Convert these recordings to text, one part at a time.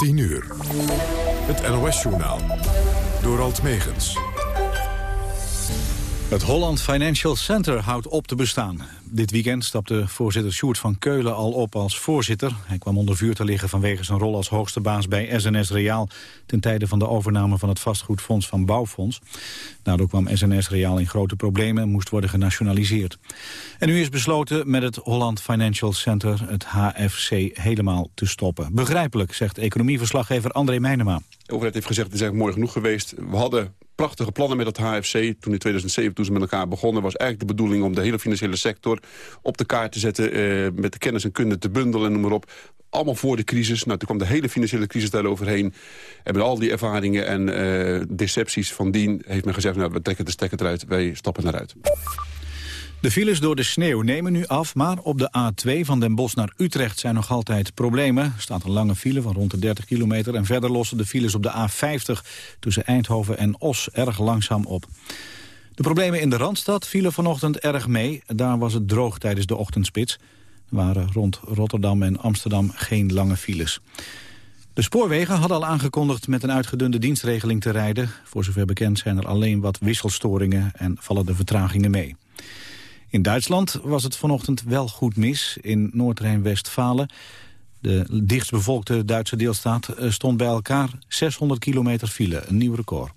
10 uur. Het NOS-journaal. Door Alt Megens. Het Holland Financial Center houdt op te bestaan. Dit weekend stapte voorzitter Sjoerd van Keulen al op als voorzitter. Hij kwam onder vuur te liggen vanwege zijn rol als hoogste baas bij SNS Reaal... ten tijde van de overname van het vastgoedfonds van Bouwfonds. Daardoor kwam SNS Reaal in grote problemen en moest worden genationaliseerd. En nu is besloten met het Holland Financial Center, het HFC, helemaal te stoppen. Begrijpelijk, zegt economieverslaggever André Meijnema. De overheid heeft gezegd, het is eigenlijk mooi genoeg geweest. We hadden prachtige plannen met het HFC. Toen in 2007, toen ze met elkaar begonnen... was eigenlijk de bedoeling om de hele financiële sector op de kaart te zetten... Eh, met de kennis en kunde te bundelen en noem maar op. Allemaal voor de crisis. Nou, toen kwam de hele financiële crisis daar overheen. En met al die ervaringen en uh, decepties van dien... heeft men gezegd, nou, we trekken de stekker eruit, wij stappen eruit. De files door de sneeuw nemen nu af, maar op de A2 van Den Bosch naar Utrecht zijn nog altijd problemen. Er staat een lange file van rond de 30 kilometer en verder lossen de files op de A50 tussen Eindhoven en Os erg langzaam op. De problemen in de Randstad vielen vanochtend erg mee. Daar was het droog tijdens de ochtendspits. Er waren rond Rotterdam en Amsterdam geen lange files. De spoorwegen hadden al aangekondigd met een uitgedunde dienstregeling te rijden. Voor zover bekend zijn er alleen wat wisselstoringen en vallen de vertragingen mee. In Duitsland was het vanochtend wel goed mis. In Noord-Rijn-Westfalen, de dichtstbevolkte Duitse deelstaat... Eh, stond bij elkaar 600 kilometer file, een nieuw record.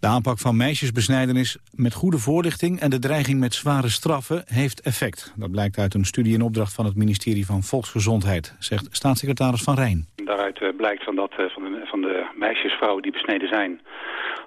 De aanpak van meisjesbesnijdenis met goede voorlichting... en de dreiging met zware straffen heeft effect. Dat blijkt uit een studie in opdracht van het ministerie van Volksgezondheid... zegt staatssecretaris Van Rijn. Daaruit eh, blijkt van dat eh, van de, van de meisjesvrouwen die besneden zijn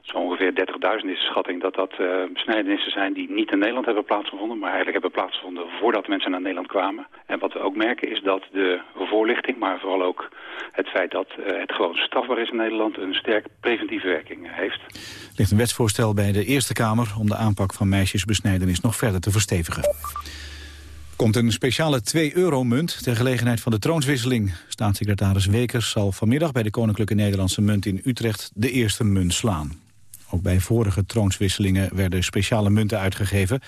zo ongeveer 30.000 is de schatting dat dat uh, besnijdenissen zijn die niet in Nederland hebben plaatsgevonden, maar eigenlijk hebben plaatsgevonden voordat mensen naar Nederland kwamen. En wat we ook merken is dat de voorlichting, maar vooral ook het feit dat uh, het gewoon strafbaar is in Nederland, een sterk preventieve werking heeft. Er ligt een wetsvoorstel bij de Eerste Kamer om de aanpak van meisjesbesnijdenis nog verder te verstevigen komt een speciale 2-euro-munt ter gelegenheid van de troonswisseling. Staatssecretaris Wekers zal vanmiddag bij de Koninklijke Nederlandse Munt in Utrecht de eerste munt slaan. Ook bij vorige troonswisselingen werden speciale munten uitgegeven.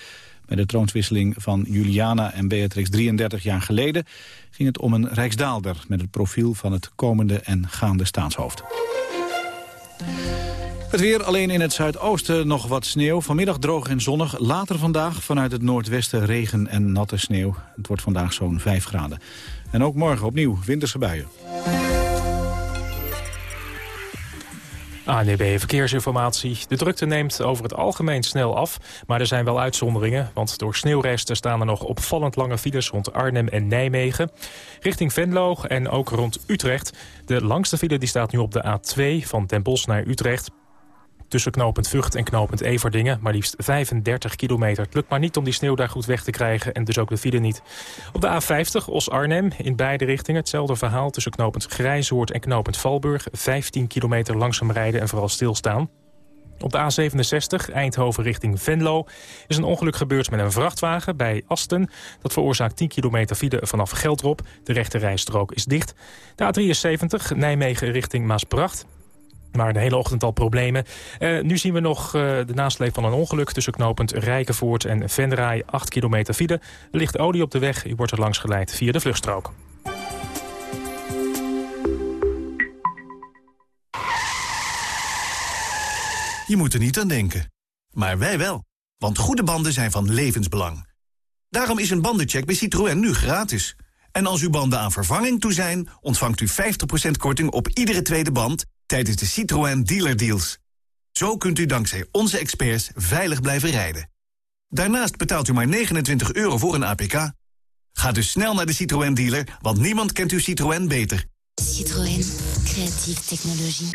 Bij de troonswisseling van Juliana en Beatrix 33 jaar geleden... ging het om een rijksdaalder met het profiel van het komende en gaande staatshoofd. Het weer alleen in het zuidoosten nog wat sneeuw. Vanmiddag droog en zonnig. Later vandaag vanuit het noordwesten regen en natte sneeuw. Het wordt vandaag zo'n 5 graden. En ook morgen opnieuw winterse buien. ANB Verkeersinformatie. De drukte neemt over het algemeen snel af, maar er zijn wel uitzonderingen. Want door sneeuwresten staan er nog opvallend lange files rond Arnhem en Nijmegen. Richting Venlo en ook rond Utrecht. De langste file die staat nu op de A2 van Den Bosch naar Utrecht tussen knooppunt Vught en knooppunt Everdingen. Maar liefst 35 kilometer. Het lukt maar niet om die sneeuw daar goed weg te krijgen en dus ook de file niet. Op de A50 Os-Arnhem in beide richtingen. Hetzelfde verhaal tussen knooppunt Grijzoord en knooppunt Valburg. 15 kilometer langzaam rijden en vooral stilstaan. Op de A67, Eindhoven richting Venlo, is een ongeluk gebeurd met een vrachtwagen bij Asten. Dat veroorzaakt 10 kilometer file vanaf Geldrop. De rechte rijstrook is dicht. De A73, Nijmegen richting Maasbracht. Maar de hele ochtend al problemen. Uh, nu zien we nog uh, de nasleep van een ongeluk... tussen knooppunt Rijkenvoort en Venraai, 8 kilometer file. Er ligt olie op de weg, u wordt er langs geleid via de vluchtstrook. Je moet er niet aan denken. Maar wij wel. Want goede banden zijn van levensbelang. Daarom is een bandencheck bij Citroën nu gratis. En als uw banden aan vervanging toe zijn... ontvangt u 50% korting op iedere tweede band tijdens de Citroën Dealer Deals. Zo kunt u dankzij onze experts veilig blijven rijden. Daarnaast betaalt u maar 29 euro voor een APK. Ga dus snel naar de Citroën dealer, want niemand kent uw Citroën beter. Citroën, creatieve technologie.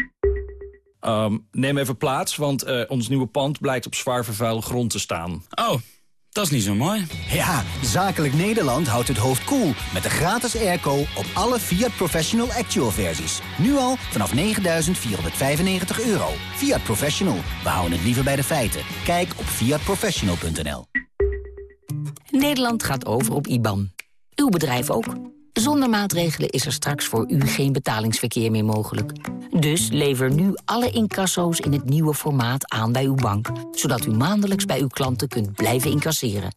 Um, neem even plaats, want uh, ons nieuwe pand blijkt op zwaar vervuilde grond te staan. Oh, dat is niet zo mooi. Ja, Zakelijk Nederland houdt het hoofd koel cool met de gratis airco op alle Fiat Professional Actual versies. Nu al vanaf 9.495 euro. Fiat Professional, we houden het liever bij de feiten. Kijk op fiatprofessional.nl Nederland gaat over op IBAN. Uw bedrijf ook. Zonder maatregelen is er straks voor u geen betalingsverkeer meer mogelijk. Dus lever nu alle incasso's in het nieuwe formaat aan bij uw bank... zodat u maandelijks bij uw klanten kunt blijven incasseren.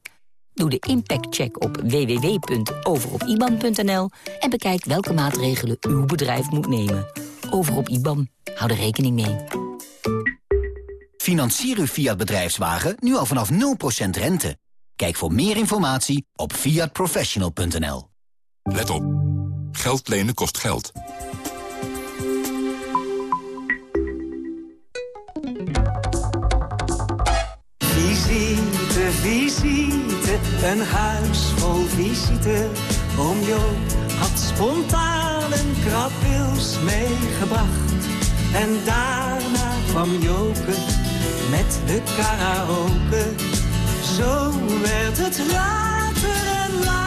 Doe de impactcheck op www.overopiban.nl en bekijk welke maatregelen uw bedrijf moet nemen. Over op IBAN. Hou er rekening mee. Financier uw Fiat bedrijfswagen nu al vanaf 0% rente. Kijk voor meer informatie op fiatprofessional.nl. Let op. Geld lenen kost geld. Visite, visite, een huis vol visite. Oom Joop had spontaan een krabwils meegebracht. En daarna kwam Joke met de karaoke. Zo werd het later en later.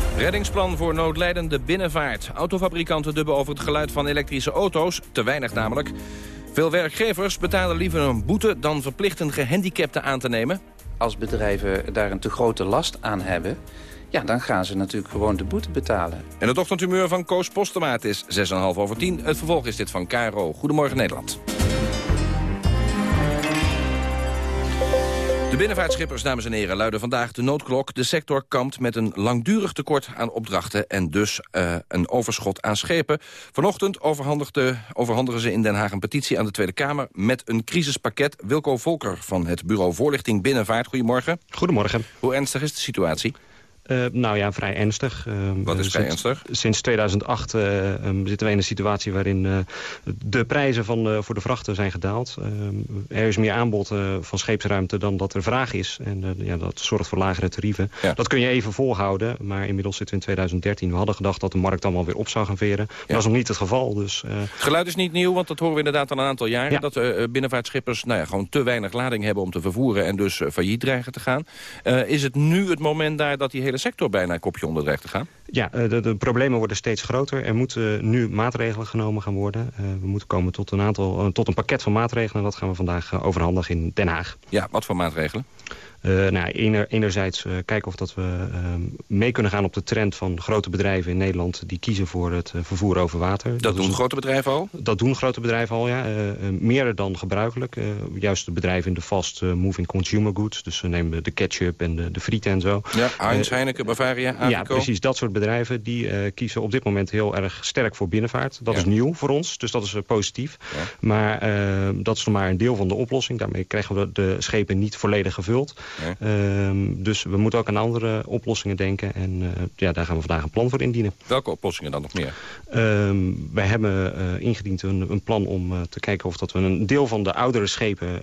Reddingsplan voor noodlijdende binnenvaart. Autofabrikanten dubben over het geluid van elektrische auto's. Te weinig namelijk. Veel werkgevers betalen liever een boete dan verplichten gehandicapten aan te nemen. Als bedrijven daar een te grote last aan hebben... ja, dan gaan ze natuurlijk gewoon de boete betalen. En het ochtendhumeur van Koos Postemaat is 6,5 over 10. Het vervolg is dit van KRO. Goedemorgen Nederland. De binnenvaartschippers, dames en heren, luiden vandaag de noodklok. De sector kampt met een langdurig tekort aan opdrachten... en dus uh, een overschot aan schepen. Vanochtend overhandigen ze in Den Haag een petitie aan de Tweede Kamer... met een crisispakket. Wilco Volker van het bureau Voorlichting Binnenvaart. Goedemorgen. Goedemorgen. Hoe ernstig is de situatie? Uh, nou ja, vrij ernstig. Uh, Wat is vrij sinds, ernstig? Sinds 2008 uh, um, zitten we in een situatie waarin de prijzen van, voor de vrachten zijn gedaald. er is meer aanbod van scheepsruimte dan dat er vraag is. En ja, dat zorgt voor lagere tarieven. Ja. Dat kun je even volhouden, maar inmiddels zitten we in 2013. We hadden gedacht dat de markt allemaal weer op zou gaan veren. Ja. Dat was nog niet het geval. Dus, het geluid is niet nieuw, want dat horen we inderdaad al een aantal jaren. Ja. Dat binnenvaartschippers nou ja, gewoon te weinig lading hebben om te vervoeren... en dus failliet dreigen te gaan. is het nu het moment daar dat die hele sector bijna een kopje onder dreigt te gaan? Ja, de, de, problemen worden steeds groter. Er moeten nu maatregelen genomen gaan worden. Uh, we moeten komen tot een, aantal, uh, tot een pakket van maatregelen. Dat gaan we vandaag uh, overhandigen in Den Haag. Ja, wat voor maatregelen? Nou, ener, enerzijds kijken of dat we mee kunnen gaan op de trend van grote bedrijven in Nederland... die kiezen voor het vervoer over water. Dat, dat doen grote bedrijven al? Dat doen grote bedrijven al, ja. meer dan gebruikelijk. juist de bedrijven in de fast moving consumer goods. Dus we nemen de ketchup en de, de frieten en zo. Ja, Heinz, Heineken, Bavaria, Avico. Ja, precies. Dat soort bedrijven die kiezen op dit moment heel erg sterk voor binnenvaart. Dat ja. is nieuw voor ons, dus dat is positief. Ja. Maar dat is nog maar een deel van de oplossing. Daarmee krijgen we de schepen niet volledig gevuld. Um, dus we moeten ook aan andere oplossingen denken. En ja, daar gaan we vandaag een plan voor indienen. Welke oplossingen dan nog meer? Um, wij hebben ingediend een, een, plan om te kijken of dat we een deel van de oudere schepen...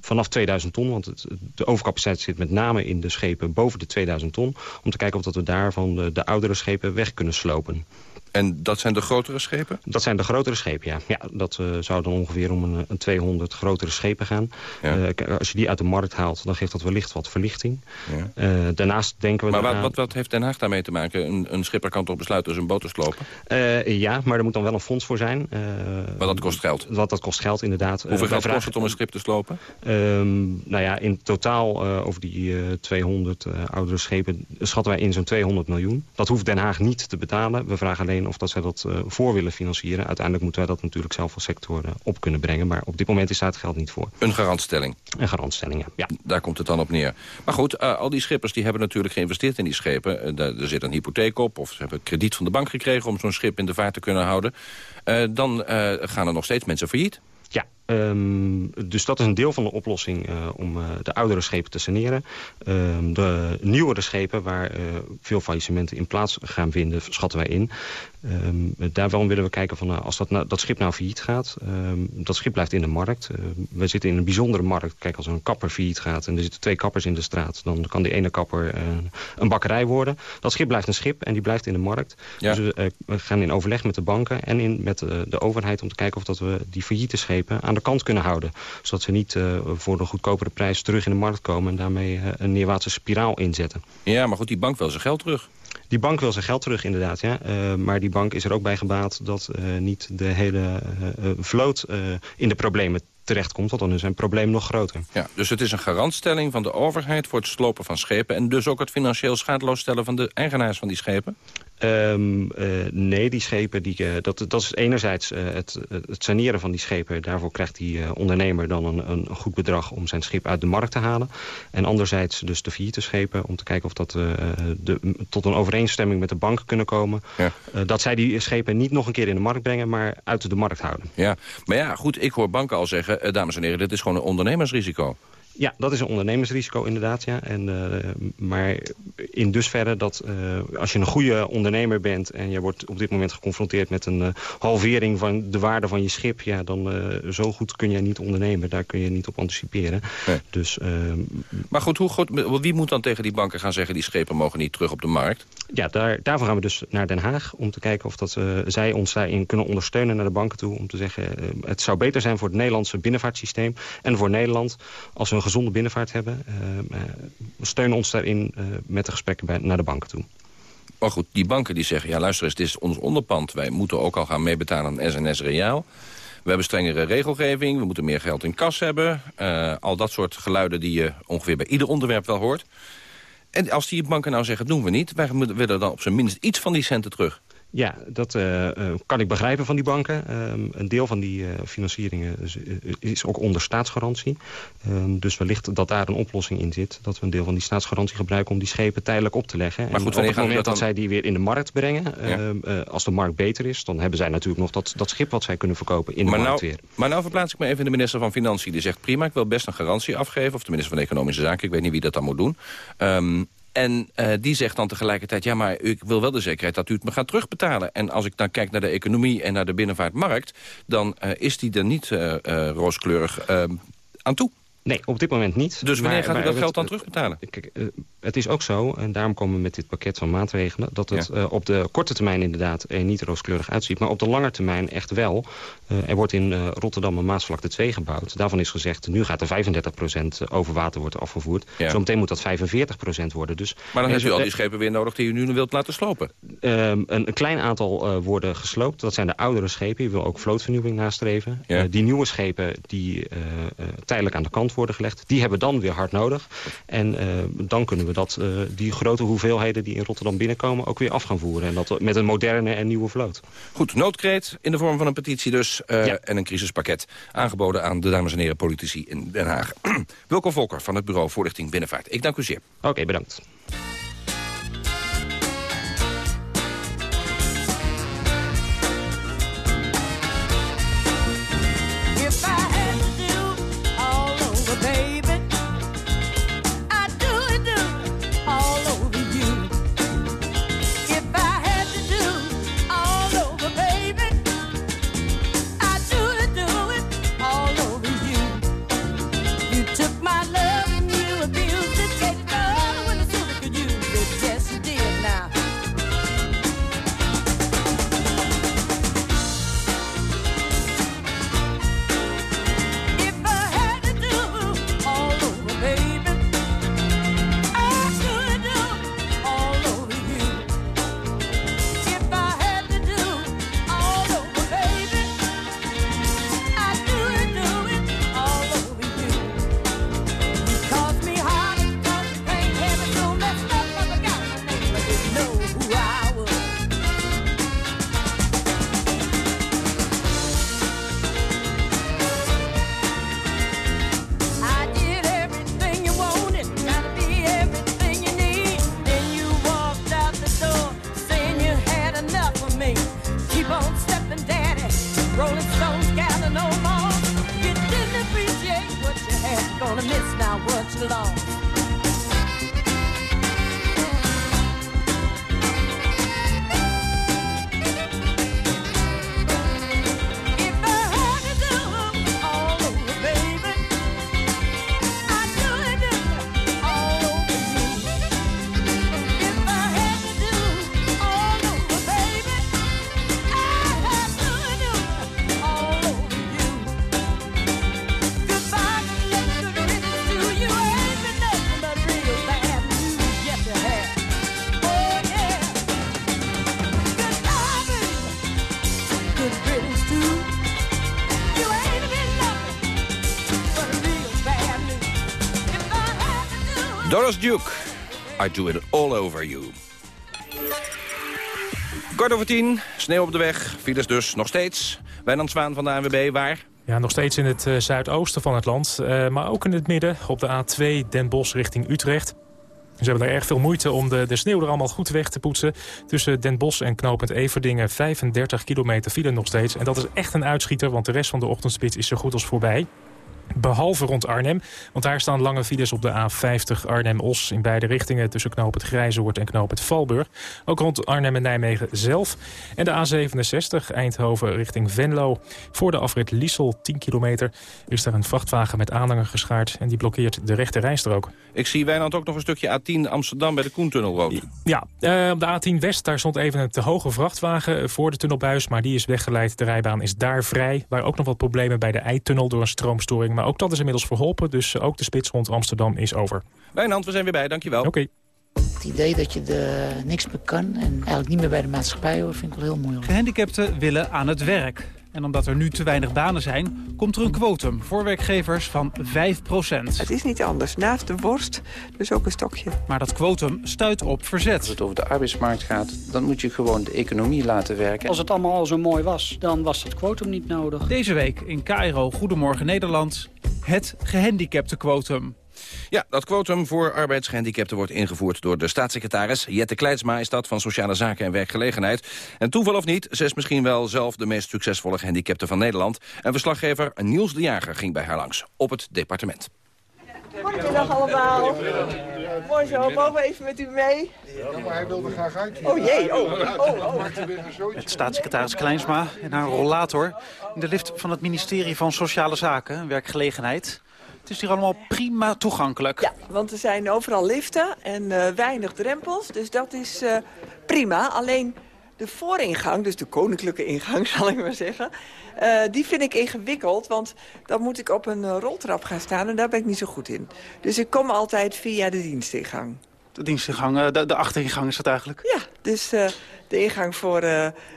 vanaf 2000 ton, want het, de overcapaciteit zit met name in de schepen boven de 2000 ton... om te kijken of dat we daarvan de, de oudere schepen weg kunnen slopen. En dat zijn de grotere schepen? Dat zijn de grotere schepen, ja. ja dat uh, zou dan ongeveer om een, een 200 grotere schepen gaan. Ja. Uh, als je die uit de markt haalt, dan geeft dat wellicht wat verlichting. Ja. Uh, daarnaast denken we... Maar daarna... wat, wat, heeft Den Haag daarmee te maken? Een, een schipper kan toch besluiten zijn boot te slopen? ja, maar er moet dan wel een fonds voor zijn. maar dat kost geld? Wat, dat kost geld, inderdaad. Hoeveel geld vragen... kost het om een schip te slopen? Um, nou ja, in totaal over die 200 oudere schepen schatten wij in zo'n 200 miljoen. Dat hoeft Den Haag niet te betalen. We vragen alleen of dat zij dat uh, voor willen financieren. Uiteindelijk moeten wij dat natuurlijk zelf als sector uh, op kunnen brengen. Maar op dit moment is daar het geld niet voor. Een garantstelling? Een garantstelling, ja. Daar komt het dan op neer. Maar goed, uh, al die schippers die hebben natuurlijk geïnvesteerd in die schepen. er zit een hypotheek op of ze hebben krediet van de bank gekregen... om zo'n schip in de vaart te kunnen houden. dan gaan er nog steeds mensen failliet. Ja, Um, dus dat is een deel van de oplossing uh, om uh, de oudere schepen te saneren. Um, de nieuwere schepen waar uh, veel faillissementen in plaats gaan vinden, schatten wij in. Um, daarvan willen we kijken van als dat, nou, dat schip nou failliet gaat. Dat schip blijft in de markt. We zitten in een bijzondere markt. Kijk, als een kapper failliet gaat en er zitten twee kappers in de straat... dan kan die ene kapper een bakkerij worden. Dat schip blijft een schip en die blijft in de markt. Ja. Dus we, we, gaan in overleg met de banken en in, met de overheid... om te kijken of dat we die failliete schepen aan de kant kunnen houden. Zodat ze niet voor een goedkopere prijs terug in de markt komen... en daarmee een neerwaartse spiraal inzetten. Ja, maar goed, die bank wil zijn geld terug. Die bank wil zijn geld terug, inderdaad. Ja. Uh, maar die bank is er ook bij gebaat dat uh, niet de hele uh, vloot in de problemen terechtkomt. Want dan is een probleem nog groter. Ja, dus het is een garantstelling van de overheid voor het slopen van schepen... en dus ook het financieel schadeloosstellen van de eigenaars van die schepen? Um, uh, nee, die schepen, die, uh, dat, dat is enerzijds uh, het, het, saneren van die schepen. Daarvoor krijgt die ondernemer dan een, een, goed bedrag om zijn schip uit de markt te halen. En anderzijds dus de failliete schepen om te kijken of dat de, tot een overeenstemming met de bank kunnen komen. Ja. dat zij die schepen niet nog een keer in de markt brengen, maar uit de markt houden. Ja, maar ja, goed, ik hoor banken al zeggen, dames en heren, dit is gewoon een ondernemersrisico. Ja, dat is een ondernemersrisico inderdaad. Ja. En, uh, maar in dusverre dat uh, als je een goede ondernemer bent... en je wordt op dit moment geconfronteerd met een uh, halvering van de waarde van je schip... Ja, dan zo goed kun je niet ondernemen. Daar kun je niet op anticiperen. Nee. Dus, maar goed, hoe goed, wie moet dan tegen die banken gaan zeggen... die schepen mogen niet terug op de markt? Ja, daar, daarvoor gaan we dus naar Den Haag... om te kijken of dat, zij ons daarin kunnen ondersteunen naar de banken toe. Om te zeggen, het zou beter zijn voor het Nederlandse binnenvaartsysteem... en voor Nederland als we een gezonde binnenvaart hebben. Uh, steunen ons daarin uh, met de gesprekken bij, naar de banken toe. Maar goed, die banken die zeggen, ja luister eens, het is ons onderpand. Wij moeten ook al gaan meebetalen aan SNS Reaal. We hebben strengere regelgeving, we moeten meer geld in kas hebben. Al dat soort geluiden die je ongeveer bij ieder onderwerp wel hoort. En als die banken nou zeggen, doen we niet... wij willen dan op zijn minst iets van die centen terug. Ja, dat uh, kan ik begrijpen van die banken. Um, een deel van die uh, financieringen is, is, ook onder staatsgarantie. Um, dus wellicht dat daar een oplossing in zit. Dat we een deel van die staatsgarantie gebruiken om die schepen tijdelijk op te leggen. Maar goed, en op het moment dat, dan... zij die weer in de markt brengen, ja. uh, als de markt beter is... dan hebben zij natuurlijk nog dat, dat schip wat zij kunnen verkopen in de markt nou, weer. Maar nou verplaats ik me even in de minister van Financiën. Die zegt prima, ik wil best een garantie afgeven. Of de minister van Economische Zaken, ik weet niet wie dat dan moet doen. Um, En uh, die zegt dan tegelijkertijd... ja, maar ik wil wel de zekerheid dat u het me gaat terugbetalen. En als ik dan kijk naar de economie en naar de binnenvaartmarkt... dan uh, is die er niet uh, rooskleurig aan toe. Nee, op dit moment niet. Dus wanneer maar, gaat u dat geld dan terugbetalen? Kijk, uh, het is ook zo, en daarom komen we met dit pakket van maatregelen... dat het ja. uh, op de korte termijn inderdaad er niet rooskleurig uitziet... maar op de lange termijn echt wel. Uh, er wordt in Rotterdam een Maasvlakte 2 gebouwd. Daarvan is gezegd, nu gaat er 35% over water worden afgevoerd. Ja. Zometeen moet dat 45% worden. Dus maar dan heeft u al die schepen weer nodig die u nu wilt laten slopen? Een, een, klein aantal worden gesloopt. Dat zijn de oudere schepen. Je wil ook vlootvernieuwing nastreven. Ja. die nieuwe schepen die tijdelijk aan de kant worden gelegd. Die hebben dan weer hard nodig. En uh, dan kunnen we dat, uh, die grote hoeveelheden die in Rotterdam binnenkomen... ook weer af gaan voeren. En dat met een moderne en nieuwe vloot. Goed, noodkreet in de vorm van een petitie dus. Ja. En een crisispakket. Aangeboden aan de dames en heren politici in Den Haag. Wilco Volker van het Bureau Voorlichting Binnenvaart. Ik dank u zeer. Oké, okay, bedankt. Doris Duke, I do it all over you. Kort over tien, sneeuw op de weg, files dus nog steeds. Wijnand Zwaan van de ANWB, waar? Ja, nog steeds in het uh, zuidoosten van het land, uh, maar ook in het midden op de A2 Den Bosch richting Utrecht. Ze hebben er erg veel moeite om de, de sneeuw er allemaal goed weg te poetsen. Tussen Den Bosch en knooppunt Everdingen 35 kilometer file nog steeds. En dat is echt een uitschieter, want de rest van de ochtendspits is zo goed als voorbij. Behalve rond Arnhem, want daar staan lange files op de A50 Arnhem-Os... in beide richtingen tussen knoop het Grijzoord en knoop het Valburg. Ook rond Arnhem en Nijmegen zelf. En de A67 Eindhoven richting Venlo. Voor de afrit Liesel, 10 kilometer, is daar een vrachtwagen met aanhanger geschaard... en die blokkeert de rechte rijstrook. Ik zie Wijnand ook nog een stukje A10 Amsterdam bij de Koentunnel rood. Ja, uh, op de A10 West, daar stond even een te hoge vrachtwagen voor de tunnelbuis... maar die is weggeleid, de rijbaan is daar vrij. Waar ook nog wat problemen bij de Eitunnel door een stroomstoring... Maar ook dat is inmiddels verholpen, dus ook de spits rond Amsterdam is over. Wijnand, we zijn weer bij, dankjewel. Oké. Het idee dat je er niks meer kan en eigenlijk niet meer bij de maatschappij hoort, vind ik wel heel moeilijk. Gehandicapten willen aan het werk. En omdat er nu te weinig banen zijn, komt er een quotum voor werkgevers van 5% Het is niet anders. Naast de worst, dus ook een stokje. Maar dat quotum stuit op verzet. Als het over de arbeidsmarkt gaat, dan moet je gewoon de economie laten werken. Als het allemaal al zo mooi was, dan was dat quotum niet nodig. Deze week in KRO Goedemorgen Nederland, het gehandicapte quotum. Ja, dat quotum voor arbeidsgehandicapten wordt ingevoerd door de staatssecretaris. Jette Kleinsma is dat van Sociale Zaken en Werkgelegenheid. En toeval of niet, ze is misschien wel zelf de meest succesvolle gehandicapte van Nederland. En verslaggever Niels de Jager ging bij haar langs op het departement. Goedemiddag allemaal. Mooi zo, mogen we even met u mee? Ja, maar hij wilde graag uit. Oh jee, oh, oh, oh. Het staatssecretaris Kleinsma en haar rollator... in de lift van het ministerie van Sociale Zaken en Werkgelegenheid... Het is hier allemaal prima toegankelijk. Ja, want er zijn overal liften en uh, weinig drempels. Dus dat is uh, prima. Alleen de vooringang, dus de koninklijke ingang zal ik maar zeggen... Uh, die vind ik ingewikkeld, want dan moet ik op een roltrap gaan staan... en daar ben ik niet zo goed in. Dus ik kom altijd via de dienstingang. De dienstingang, de, de achteringang is dat eigenlijk? Ja, dus de ingang voor uh,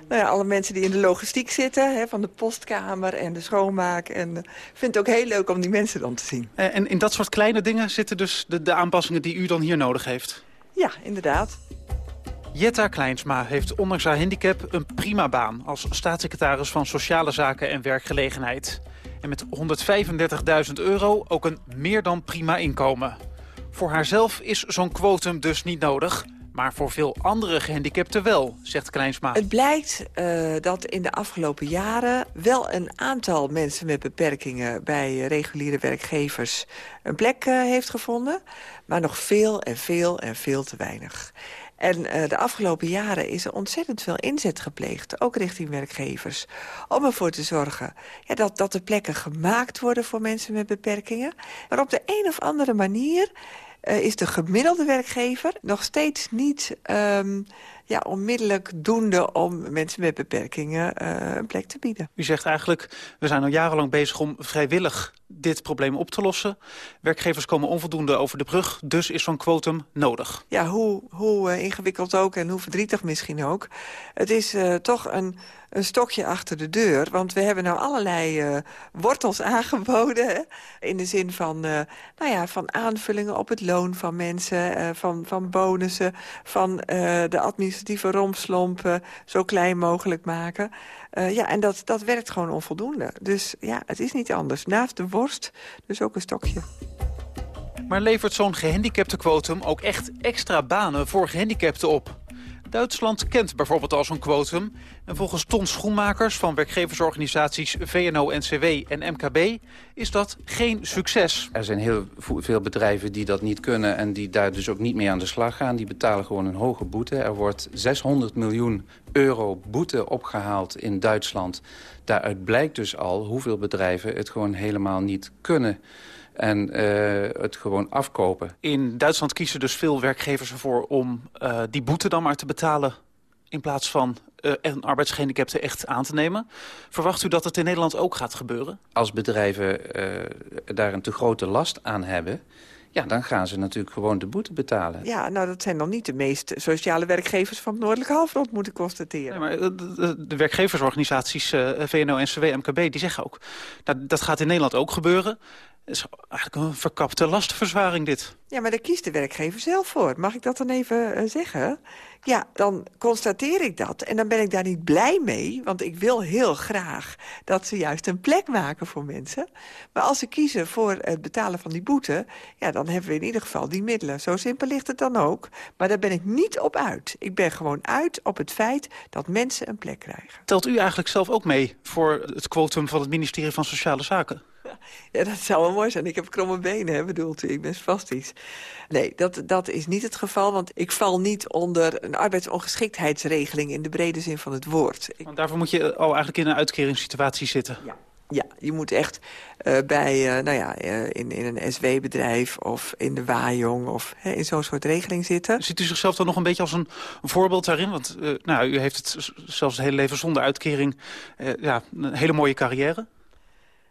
nou ja, alle mensen die in de logistiek zitten. Hè, van de postkamer en de schoonmaak. En ik uh, vind het ook heel leuk om die mensen dan te zien. En, en in dat soort kleine dingen zitten dus de, de aanpassingen die u dan hier nodig heeft? Ja, inderdaad. Jetta Kleinsma heeft ondanks haar handicap een prima baan... als staatssecretaris van Sociale Zaken en Werkgelegenheid. En met 135.000 euro ook een meer dan prima inkomen. Voor haarzelf is zo'n quotum dus niet nodig... Maar voor veel andere gehandicapten wel, zegt Kleinsma. Het blijkt uh, dat in de afgelopen jaren wel een aantal mensen met beperkingen bij reguliere werkgevers een plek uh, heeft gevonden. Maar nog veel en veel en veel te weinig. En uh, de afgelopen jaren is er ontzettend veel inzet gepleegd, ook richting werkgevers, om ervoor te zorgen ja, dat, dat er plekken gemaakt worden voor mensen met beperkingen. Maar op de een of andere manier uh, is de gemiddelde werkgever nog steeds niet um, ja, onmiddellijk doende om mensen met beperkingen uh, een plek te bieden. U zegt eigenlijk, we zijn al jarenlang bezig om vrijwillig dit probleem op te lossen. Werkgevers komen onvoldoende over de brug, dus is zo'n quotum nodig. Ja, hoe, hoe uh, ingewikkeld ook en hoe verdrietig misschien ook. Het is uh, toch een, een stokje achter de deur. Want we hebben nou allerlei uh, wortels aangeboden. In de zin van, nou ja, van aanvullingen op het loon van mensen. van, van bonussen. Van de administratieve rompslompen zo klein mogelijk maken. Uh, ja, en dat, dat werkt gewoon onvoldoende. Dus ja, het is niet anders. Naast de worst, dus ook een stokje. Maar levert zo'n gehandicaptenquotum ook echt extra banen voor gehandicapten op? Duitsland kent bijvoorbeeld al zo'n quotum. En volgens Ton Schoenmakers van werkgeversorganisaties VNO-NCW en MKB is dat geen succes. Er zijn heel veel bedrijven die dat niet kunnen en die daar dus ook niet mee aan de slag gaan. Die betalen gewoon een hoge boete. Er wordt 600 miljoen euro boete opgehaald in Duitsland. Daaruit blijkt dus al hoeveel bedrijven het gewoon helemaal niet kunnen en uh, het gewoon afkopen. In Duitsland kiezen dus veel werkgevers ervoor om uh, die boete dan maar te betalen... in plaats van uh, een arbeidsgehandicapte echt aan te nemen. Verwacht u dat het in Nederland ook gaat gebeuren? Als bedrijven daar een te grote last aan hebben... Ja, dan gaan ze natuurlijk gewoon de boete betalen. Ja, nou dat zijn dan niet de meest sociale werkgevers van het Noordelijke Halfrond, moet ik constateren. Nee, maar de, de werkgeversorganisaties uh, VNO, NCW, MKB, die zeggen ook... Dat, dat gaat in Nederland ook gebeuren. Is eigenlijk een verkapte lastenverzwaring dit. Ja, maar daar kiest de werkgever zelf voor. Mag ik dat dan even uh, zeggen? Ja, dan constateer ik dat. En dan ben ik daar niet blij mee. Want ik wil heel graag dat ze juist een plek maken voor mensen. Maar als ze kiezen voor het betalen van die boete... ja, dan hebben we in ieder geval die middelen. Zo simpel ligt het dan ook. Maar daar ben ik niet op uit. Ik ben gewoon uit op het feit dat mensen een plek krijgen. Telt u eigenlijk zelf ook mee voor het quotum van het ministerie van Sociale Zaken? Ja, dat zou wel mooi zijn. Ik heb kromme benen, hè, bedoelt u. Ik ben spastisch. Nee, dat, dat is niet het geval, want ik val niet onder een arbeidsongeschiktheidsregeling in de brede zin van het woord. Want daarvoor moet je al eigenlijk in een uitkeringssituatie zitten. Ja. Ja, je moet echt uh, bij, uh, nou ja, uh, in, in een SW-bedrijf of in de Wajong of hè, in zo'n soort regeling zitten. Ziet u zichzelf dan nog een beetje als een, een voorbeeld daarin? Want nou, u heeft het zelfs het hele leven zonder uitkering, ja, een hele mooie carrière.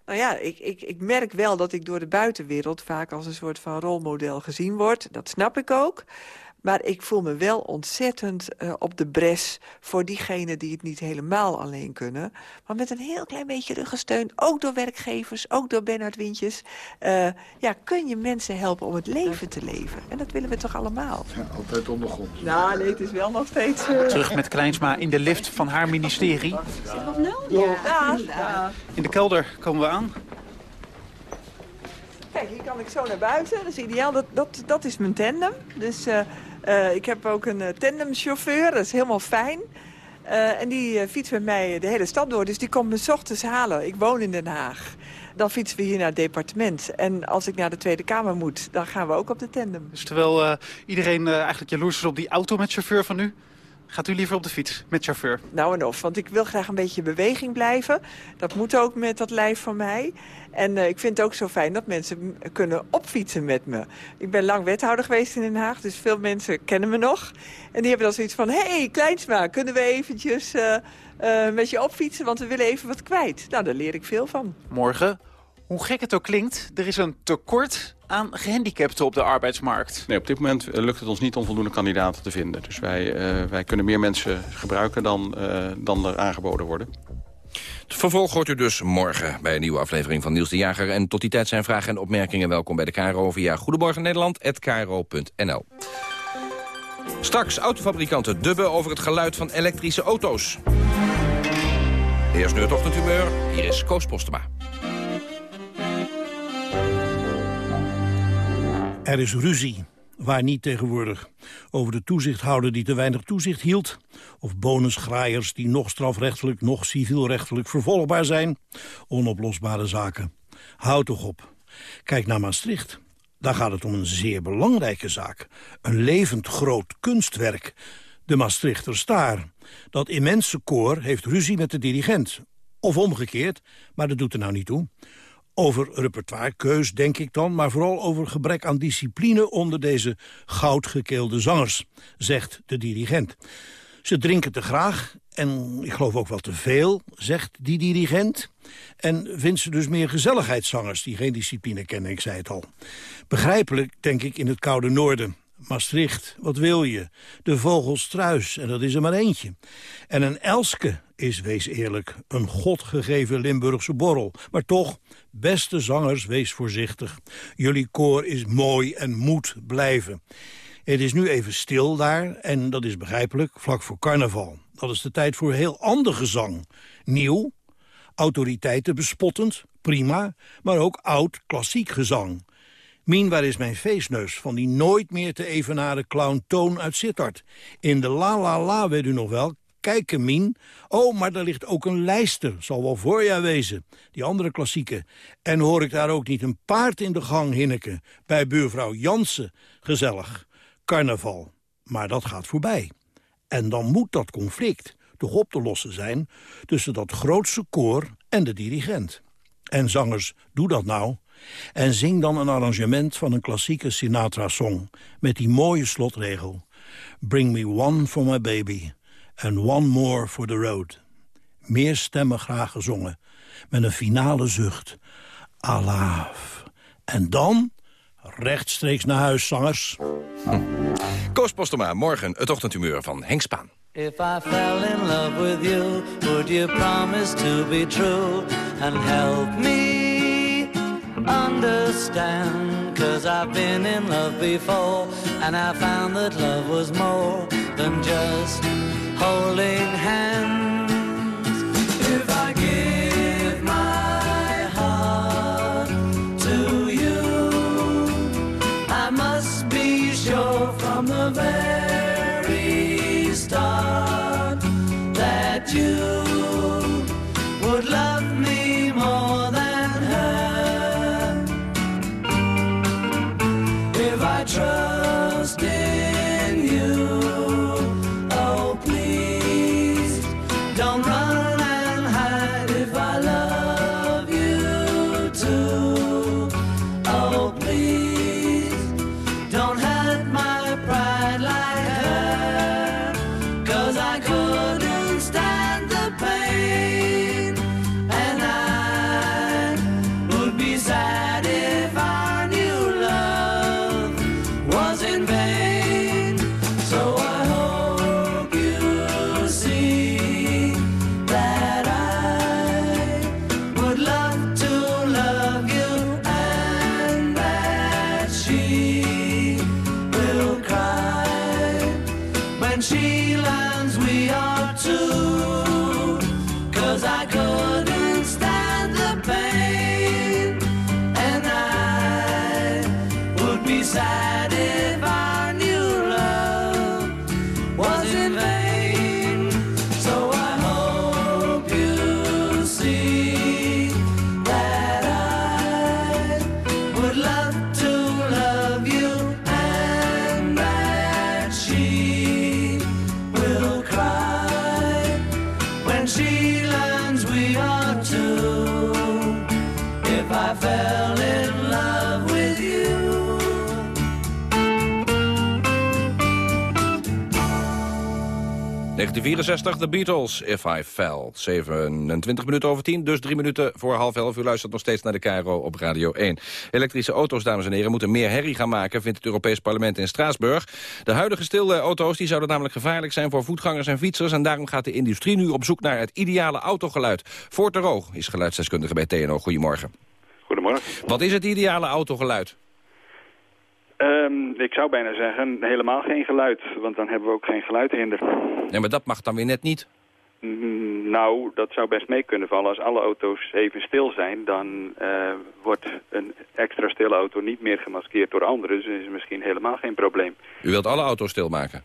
Nou ja, ik, ik, ik merk wel dat ik door de buitenwereld vaak als een soort van rolmodel gezien word. Dat snap ik ook. Maar ik voel me wel ontzettend uh, op de bres voor diegenen die het niet helemaal alleen kunnen. Maar met een heel klein beetje ruggensteun, ook door werkgevers, ook door Bernard Wintjes... Uh, ja, kun je mensen helpen om het leven te leven. En dat willen we toch allemaal? Ja, altijd ondergrond. Nou, nee, het is wel nog steeds... Uh... Terug met Kleinsma in de lift van haar ministerie. Zit op nul? Ja. ja. In de kelder komen we aan. Kijk, hier kan ik zo naar buiten. Dat is ideaal. Dat, dat, dat is mijn tandem. Dus... Uh, ik heb ook een uh, tandemchauffeur, dat is helemaal fijn. Uh, en die fietst met mij de hele stad door. Dus die komt me s ochtends halen. Ik woon in Den Haag. Dan fietsen we hier naar het departement. En als ik naar de Tweede Kamer moet, dan gaan we ook op de tandem. Dus terwijl iedereen eigenlijk jaloers is op die auto met chauffeur van u... Gaat u liever op de fiets met chauffeur? Nou en of, want ik wil graag een beetje in beweging blijven. Dat moet ook met dat lijf van mij. En uh, ik vind het ook zo fijn dat mensen kunnen opfietsen met me. Ik ben lang wethouder geweest in Den Haag, dus veel mensen kennen me nog. En die hebben dan zoiets van, hé hey, Kleinsma, kunnen we eventjes uh, uh, met je opfietsen? Want we willen even wat kwijt. Nou, daar leer ik veel van. Morgen, hoe gek het ook klinkt, er is een tekort aan gehandicapten op de arbeidsmarkt? Nee, op dit moment lukt het ons niet om voldoende kandidaten te vinden. Dus wij, uh, wij kunnen meer mensen gebruiken dan, uh, dan er aangeboden worden. Het vervolg hoort u dus morgen bij een nieuwe aflevering van Niels de Jager. En tot die tijd zijn vragen en opmerkingen welkom bij de KRO via Goedemorgen Nederland@kro.nl. Straks autofabrikanten dubben over het geluid van elektrische auto's. Eerst nu het ochtendhumeur, hier is Koos Postema. Er is ruzie, waar niet tegenwoordig. Over de toezichthouder die te weinig toezicht hield. Of bonusgraaiers die nog strafrechtelijk, nog civielrechtelijk vervolgbaar zijn. Onoplosbare zaken. Houd toch op. Kijk naar Maastricht. Daar gaat het om een zeer belangrijke zaak. Een levend groot kunstwerk. De Maastrichter Staar. Dat immense koor heeft ruzie met de dirigent. Of omgekeerd, maar dat doet er nou niet toe. Over repertoirekeus denk ik dan, maar vooral over gebrek aan discipline onder deze goudgekeelde zangers, zegt de dirigent. Ze drinken te graag en ik geloof ook wel te veel, zegt die dirigent. En vindt ze dus meer gezelligheidszangers die geen discipline kennen, ik zei het al. Begrijpelijk, denk ik, in het koude noorden. Maastricht, wat wil je? De vogelstruis, en dat is er maar eentje. En een Elske is, wees eerlijk, een godgegeven Limburgse borrel. Maar toch, beste zangers, wees voorzichtig. Jullie koor is mooi en moet blijven. Het is nu even stil daar, en dat is begrijpelijk, vlak voor carnaval. Dat is de tijd voor heel ander gezang. Nieuw, autoriteiten bespottend, prima, maar ook oud klassiek gezang. Mien, waar is mijn feestneus van die nooit meer te evenaren clown Toon uit Sittard? In de La La La, weet u nog wel, kijken, Mien. Oh, maar daar ligt ook een lijster, zal wel voorjaar wezen. Die andere klassieke. En hoor ik daar ook niet een paard in de gang hinneken? Bij buurvrouw Jansen. Gezellig. Carnaval. Maar dat gaat voorbij. En dan moet dat conflict toch op te lossen zijn... tussen dat grootste koor en de dirigent. En zangers, doe dat nou. En zing dan een arrangement van een klassieke Sinatra-song... met die mooie slotregel. Bring me one for my baby and one more for the road. Meer stemmen graag gezongen, met een finale zucht. Alaaf. En dan rechtstreeks naar huis, zangers. Hm. Koos Postema, morgen het ochtendhumeur van Henk Spaan. If I fell in love with you, would you promise to be true and help me understand. Cause I've been in love before, and I found that love was more than just holding hands. If I give my heart to you, I must be sure from the very start that you she 1964, The Beatles, If I Fell. 27 minuten over 10, dus drie minuten voor half elf. U luistert nog steeds naar de KRO op Radio 1. Elektrische auto's, dames en heren, moeten meer herrie gaan maken... vindt het Europees Parlement in Straatsburg. De huidige stilde auto's die zouden namelijk gevaarlijk zijn... voor voetgangers en fietsers. En daarom gaat de industrie nu op zoek naar het ideale autogeluid. Voort de Roog is geluidsdeskundige bij TNO. Goedemorgen. Goedemorgen. Wat is het ideale autogeluid? Ehm, ik zou bijna zeggen, helemaal geen geluid, want dan hebben we ook geen geluidhinder. Nee, maar dat mag dan weer net niet. Mm, Nou, dat zou best mee kunnen vallen. Als alle auto's even stil zijn, dan eh, wordt een extra stille auto niet meer gemaskeerd door anderen. Dus is misschien helemaal geen probleem. U wilt alle auto's stilmaken.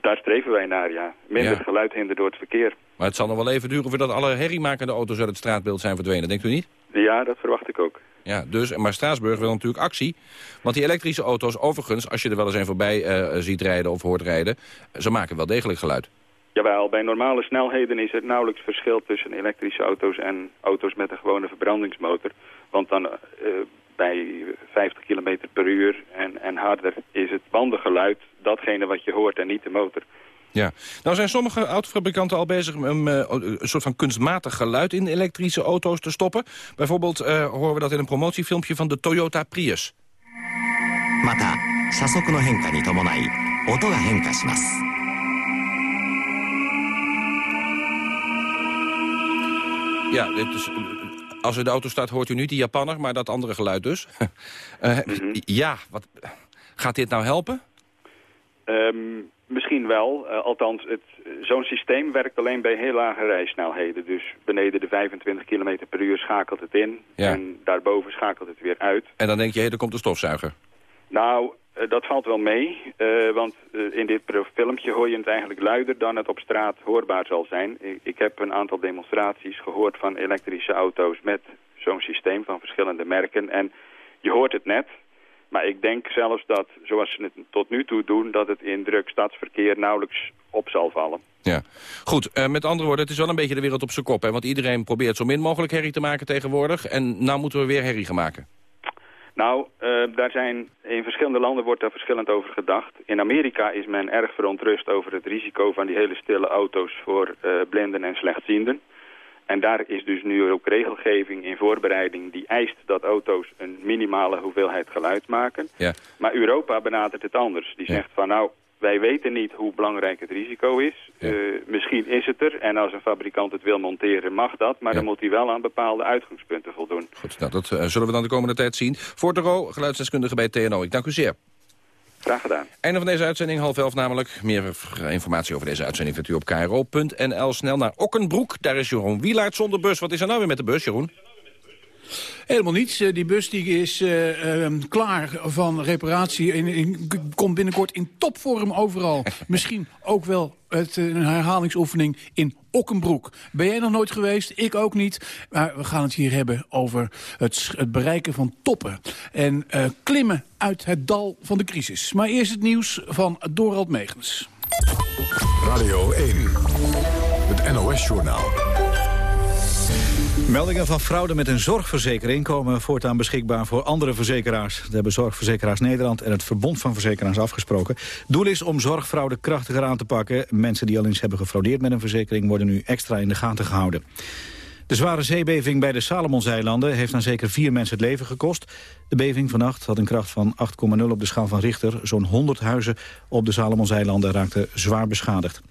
Daar streven wij naar, ja. Minder Ja. geluidhinder door het verkeer. Maar het zal nog wel even duren voordat alle herriemakende auto's uit het straatbeeld zijn verdwenen. Denkt u niet? Ja, dat verwacht ik ook. Ja, dus, maar Straatsburg wil natuurlijk actie. Want die elektrische auto's, overigens, als je er wel eens een voorbij eh, ziet rijden of hoort rijden... ze maken wel degelijk geluid. Jawel, bij normale snelheden is er nauwelijks verschil tussen elektrische auto's en auto's met een gewone verbrandingsmotor. Want dan eh, bij 50 km per uur en, en harder is het bandengeluid datgene wat je hoort en niet de motor. Ja. Nou zijn sommige autofabrikanten al bezig om eh, eh, een soort van kunstmatig geluid in elektrische auto's te stoppen. Bijvoorbeeld eh, horen we dat in een promotiefilmpje van de Toyota Prius. Ja, dit is, als u de auto staat hoort u nu die Japanner, maar dat andere geluid dus. Mhm. Ja, wat, gaat dit nou helpen? Ehm, misschien wel, eh, althans zo'n systeem werkt alleen bij heel lage rijsnelheden. Dus beneden de 25 km per uur schakelt het in Ja. en daarboven schakelt het weer uit. En dan denk je, hé, er komt een stofzuiger. Nou, eh, dat valt wel mee, eh, want in dit filmpje hoor je het eigenlijk luider dan het op straat hoorbaar zal zijn. Ik, ik heb een aantal demonstraties gehoord van elektrische auto's met zo'n systeem van verschillende merken. En je hoort het net, maar ik denk zelfs dat, zoals ze het tot nu toe doen, dat het in druk stadsverkeer nauwelijks op zal vallen. Ja, goed. eh, met andere woorden, het is wel een beetje de wereld op zijn kop. Hè? Want iedereen probeert zo min mogelijk herrie te maken tegenwoordig. En nou moeten we weer herrie gaan maken. Nou, eh, daar zijn, in verschillende landen wordt daar verschillend over gedacht. In Amerika is men erg verontrust over het risico van die hele stille auto's voor eh, blinden en slechtzienden. En daar is dus nu ook regelgeving in voorbereiding die eist dat auto's een minimale hoeveelheid geluid maken. Ja. Maar Europa benadert het anders. Die zegt van nou, wij weten niet hoe belangrijk het risico is. Eh, misschien is het er en als een fabrikant het wil monteren mag dat. Maar dan moet hij wel aan bepaalde uitgangspunten voldoen. Goed, nou, dat eh, zullen we dan de komende tijd zien. Voortero, geluidsdeskundige bij TNO. Ik dank u zeer. Graag gedaan. Einde van deze uitzending, half elf namelijk. Meer informatie over deze uitzending vindt u op kro.nl. Snel naar Okkenbroek, daar is Jeroen Wielaert zonder bus. Wat is er nou weer met de bus, Jeroen? Helemaal niets. Eh, die bus die is uh, uh, klaar van reparatie en, komt binnenkort in topvorm overal. Misschien ook wel het, een herhalingsoefening in Okkenbroek. Ben jij nog nooit geweest? Ik ook niet. Maar we gaan het hier hebben over het, het bereiken van toppen. En klimmen uit het dal van de crisis. Maar eerst het nieuws van Dorald Megens. Radio 1, het NOS-journaal. Meldingen van fraude met een zorgverzekering komen voortaan beschikbaar voor andere verzekeraars. Dat hebben Zorgverzekeraars Nederland en het Verbond van Verzekeraars afgesproken. Doel is om zorgfraude krachtiger aan te pakken. Mensen die al eens hebben gefraudeerd met een verzekering worden nu extra in de gaten gehouden. De zware zeebeving bij de Salomonseilanden heeft aan zeker vier mensen het leven gekost. De beving vannacht had een kracht van 8,0 op de schaal van Richter. Zo'n 100 huizen op de Salomonseilanden raakten zwaar beschadigd.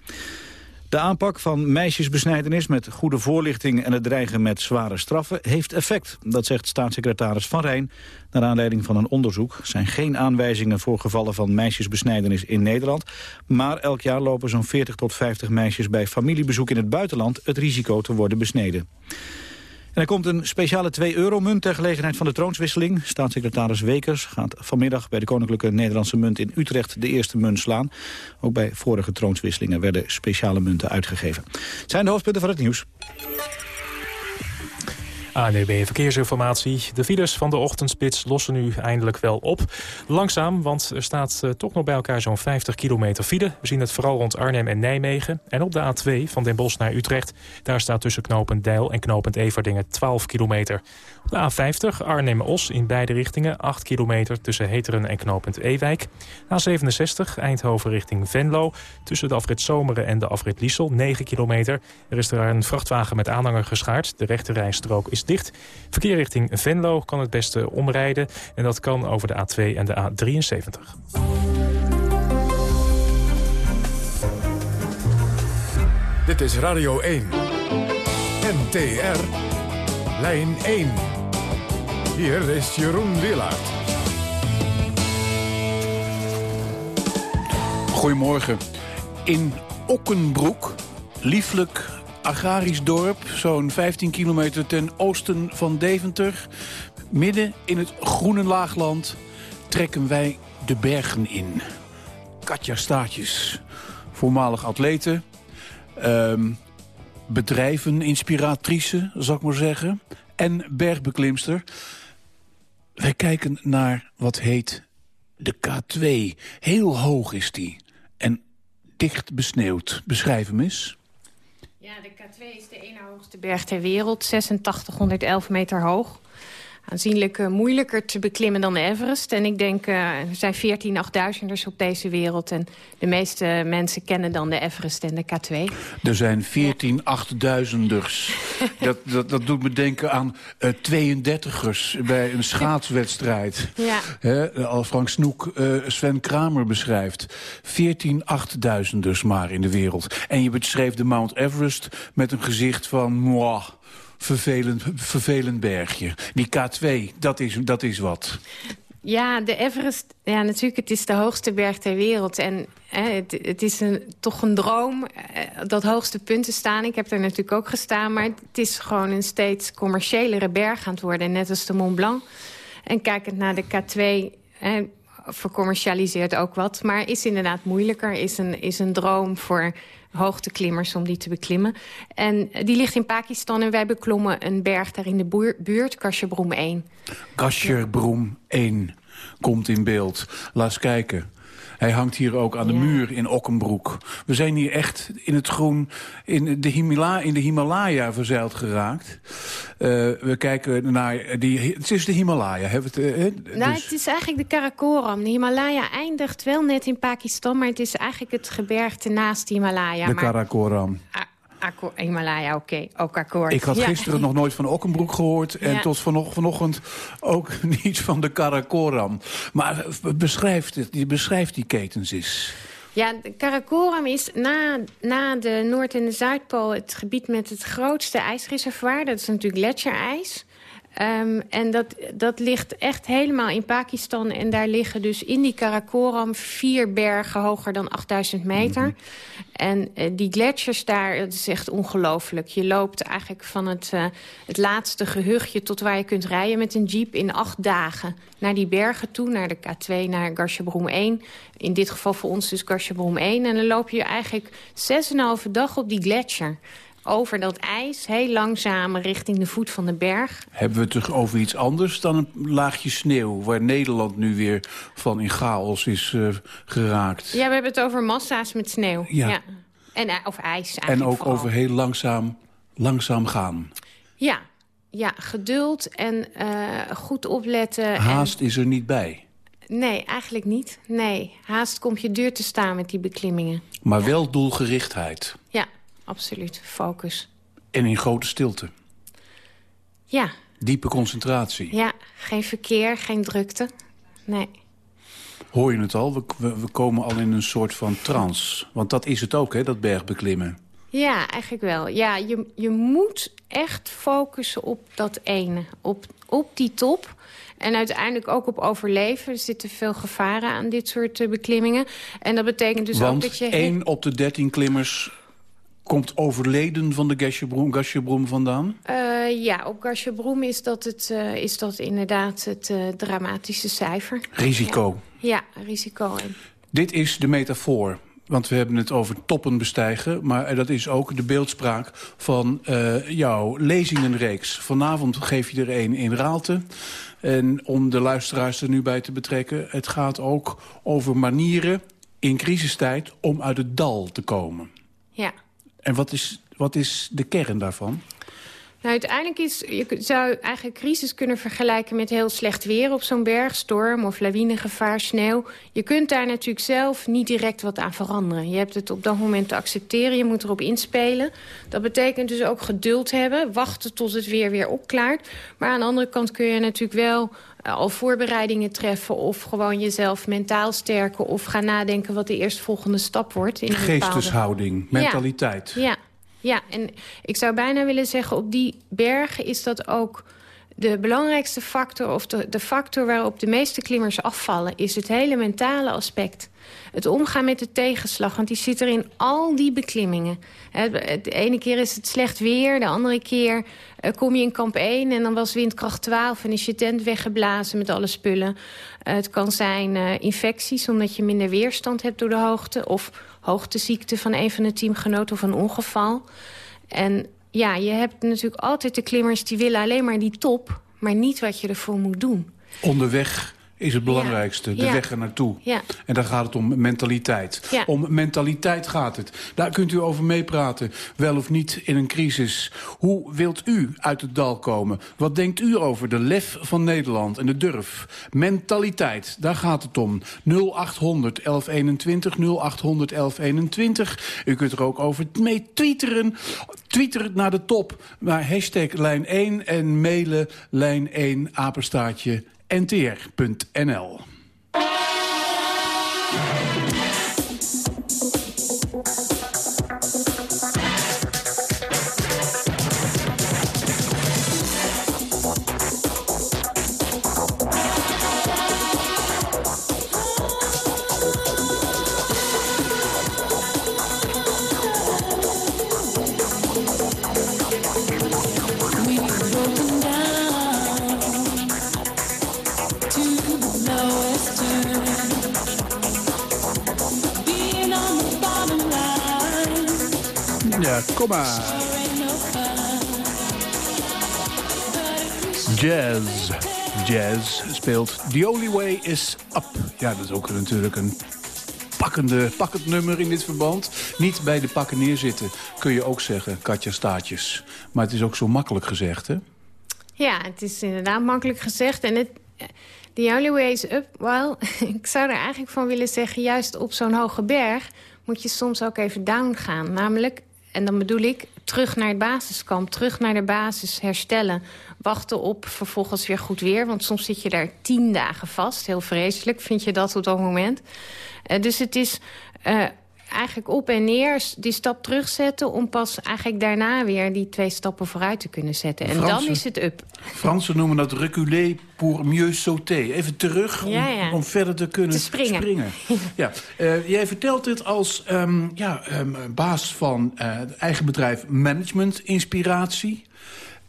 De aanpak van meisjesbesnijdenis met goede voorlichting en het dreigen met zware straffen heeft effect. Dat zegt staatssecretaris Van Rijn. Naar aanleiding van een onderzoek zijn geen aanwijzingen voor gevallen van meisjesbesnijdenis in Nederland. Maar elk jaar lopen zo'n 40 tot 50 meisjes bij familiebezoek in het buitenland het risico te worden besneden. Er komt een speciale 2-euro-munt ter gelegenheid van de troonswisseling. Staatssecretaris Wekers gaat vanmiddag bij de Koninklijke Nederlandse Munt in Utrecht de eerste munt slaan. Ook bij vorige troonswisselingen werden speciale munten uitgegeven. Het zijn de hoofdpunten van het nieuws. ANEB Verkeersinformatie. De files van de ochtendspits lossen nu eindelijk wel op. Langzaam, want er staat uh, toch nog bij elkaar zo'n 50 kilometer file. We zien het vooral rond Arnhem en Nijmegen. En op de A2 van Den Bosch naar Utrecht... daar staat tussen knooppunt Deil en knooppunt Everdingen 12 kilometer. Op de A50 Arnhem-Os in beide richtingen 8 kilometer... tussen Heteren en knooppunt Ewijk. A67 Eindhoven richting Venlo. Tussen de afrit Zomeren en de afrit Liesel 9 kilometer. Er is daar een vrachtwagen met aanhanger geschaard. De rechterrijstrook is dicht. Verkeer richting Venlo kan het beste omrijden. En dat kan over de A2 en de A73. Dit is Radio 1. NTR. Lijn 1. Hier is Jeroen Willaert. Goedemorgen. In Okkenbroek, lieflijk agrarisch dorp, zo'n 15 kilometer ten oosten van Deventer. Midden in het groene laagland trekken wij de bergen in. Katja Staatjes, voormalig atlete, um, bedrijven, inspiratrice, zal ik maar zeggen, en bergbeklimster. Wij kijken naar wat heet de K2. Heel hoog is die en dicht besneeuwd. Beschrijf hem eens. Ja, de K2 is de ene hoogste berg ter wereld, 8611 meter hoog aanzienlijk uh, moeilijker te beklimmen dan de Everest. En ik denk, uh, er zijn 14 8000ers op deze wereld. En de meeste mensen kennen dan de Everest en de K2. Er zijn 14 8000ers. dat, dat, dat doet me denken aan uh, 32ers bij een schaatswedstrijd. Ja. He, als Frank Snoek Sven Kramer beschrijft. 14 8000ers maar in de wereld. En je beschreef de Mount Everest met een gezicht van... Mwah, vervelend, vervelend bergje. Die K2, dat is, dat is wat. Ja, de Everest, ja, natuurlijk, het is de hoogste berg ter wereld. En hè, het, het, is een, toch een droom eh, dat hoogste punt te staan. Ik heb er natuurlijk ook gestaan, maar het is gewoon een steeds commerciëlere berg aan het worden. Net als de Mont Blanc. En kijkend naar de K2, hè, vercommercialiseert ook wat. Maar is inderdaad moeilijker, is een, is een droom voor hoogteklimmers om die te beklimmen. En die ligt in Pakistan en wij beklommen een berg daar in de buurt, Kasherbroem 1. Kasherbroem 1 komt in beeld. Laat eens kijken. Hij hangt hier ook aan de muur in Okkenbroek. We zijn hier echt in het groen in de, Himala in de Himalaya verzeild geraakt. Uh, we kijken naar die... Het is de Himalaya. Hè? Het, uh, nou, dus... het is eigenlijk de Karakoram. De Himalaya eindigt wel net in Pakistan... maar het is eigenlijk het gebergte naast de Himalaya. De maar... Karakoram. Himalaya, oké. Okay. Ook akkoord. Ik had gisteren nog nooit van Okkenbroek gehoord. En ja. tot vanochtend ook niet van de Karakoram. Maar beschrijft, het, beschrijft die ketens eens. Ja, de Karakoram is na, na de Noord- en de Zuidpool... het gebied met het grootste ijsreservoir. Dat is natuurlijk gletsjerijs. Um, en dat, dat ligt echt helemaal in Pakistan. En daar liggen dus in die Karakoram vier bergen hoger dan 8000 meter. Mm -hmm. En uh, die gletsjers daar, dat is echt ongelooflijk. Je loopt eigenlijk van het, uh, het laatste gehuchtje tot waar je kunt rijden met een jeep in acht dagen. Naar die bergen toe, naar de K2, naar Garsjebroem 1. In dit geval voor ons dus Garsjebroem 1. En dan loop je eigenlijk 6,5 dag op die gletsjer over dat ijs, heel langzaam richting de voet van de berg. Hebben we het toch over iets anders dan een laagje sneeuw... waar Nederland nu weer van in chaos is uh, geraakt? Ja, we hebben het over massa's met sneeuw. Ja. ja. En, uh, of ijs En ook vooral. over heel langzaam, langzaam gaan. Ja, ja geduld en uh, goed opletten. Haast en... is er niet bij. Nee, eigenlijk niet. Nee, haast komt je duur te staan met die beklimmingen. Maar wel doelgerichtheid. Ja, absoluut. Focus. En in grote stilte. Ja. Diepe concentratie. Ja, geen verkeer, geen drukte. Nee. Hoor je het al? We, we, we, komen al in een soort van trance. Want dat is het ook, hè, dat bergbeklimmen. Ja, eigenlijk wel. Ja, je, je moet echt focussen op dat ene. Op, op die top. En uiteindelijk ook op overleven. Er zitten veel gevaren aan dit soort uh, beklimmingen. En dat betekent dus Want ook dat je... één op de dertien klimmers komt overleden van de Gasjebroem vandaan? Uh, ja, op Gasjebroem is, dat het, uh, is dat inderdaad het uh, dramatische cijfer. Risico. Ja, ja risico. Dit is de metafoor. Want we hebben het over toppen bestijgen. Maar dat is ook de beeldspraak van jouw lezingenreeks. Vanavond geef je er een in Raalte. En om de luisteraars er nu bij te betrekken... het gaat ook over manieren in crisistijd om uit het dal te komen. Ja. En wat is, wat is de kern daarvan? Nou, uiteindelijk is, je zou eigenlijk crisis kunnen vergelijken met heel slecht weer op zo'n berg. Storm of lawinegevaar, sneeuw. Je kunt daar natuurlijk zelf niet direct wat aan veranderen. Je hebt het op dat moment te accepteren, je moet erop inspelen. Dat betekent dus ook geduld hebben, wachten tot het weer weer opklaart. Maar aan de andere kant kun je natuurlijk wel al voorbereidingen treffen... of gewoon jezelf mentaal sterken of gaan nadenken wat de eerstvolgende stap wordt. In Geesteshouding, bepaalde... mentaliteit. Ja. ja. Ja, en ik zou bijna willen zeggen... op die bergen is dat ook de belangrijkste factor... of de, de factor waarop de meeste klimmers afvallen... is het hele mentale aspect. Het omgaan met de tegenslag, want die zit er in al die beklimmingen. De ene keer is het slecht weer, de andere keer uh, kom je in kamp 1... en dan was windkracht 12 en is je tent weggeblazen met alle spullen. Uh, het kan zijn uh, infecties, omdat je minder weerstand hebt door de hoogte... of hoogteziekte van een van de teamgenoten of een ongeval. En ja, je hebt natuurlijk altijd de klimmers die willen alleen maar die top... maar niet wat je ervoor moet doen. Onderweg is het belangrijkste, ja. de weg er naartoe. Ja. En daar gaat het om mentaliteit. Ja. Om mentaliteit gaat het. Daar kunt u over meepraten, wel of niet in een crisis. Hoe wilt u uit het dal komen? Wat denkt u over de lef van Nederland en de durf? Mentaliteit, daar gaat het om. 0800 1121, 0800 1121. U kunt er ook over mee tweeteren. Tweeter naar de top, naar hashtag lijn 1 en mailen lijn 1 apenstaartje ntr.nl. kom. Jazz. Jazz speelt The Only Way Is Up. Ja, dat is ook natuurlijk een pakkende, pakkend nummer in dit verband. Niet bij de pakken neerzitten, kun je ook zeggen, Katja Staatjes. Maar het is ook zo makkelijk gezegd, hè? Ja, het is inderdaad makkelijk gezegd. En het, the only way is up, well, ik zou er eigenlijk van willen zeggen... juist op zo'n hoge berg moet je soms ook even down gaan. Namelijk, En dan bedoel ik terug naar het basiskamp, terug naar de basis herstellen. Wachten op vervolgens weer goed weer. Want soms zit je daar tien dagen vast. Heel vreselijk vind je dat op dat moment. Uh, dus het is uh, eigenlijk op en neer die stap terugzetten... om pas eigenlijk daarna weer die twee stappen vooruit te kunnen zetten. En Fransen, dan is het up. Fransen noemen dat reculer pour mieux sauter. Even terug om, Ja, ja. om verder te kunnen Te springen. ja. Eh, jij vertelt dit als ehm, ja, ehm, baas van eh, eigen bedrijf Management Inspiratie.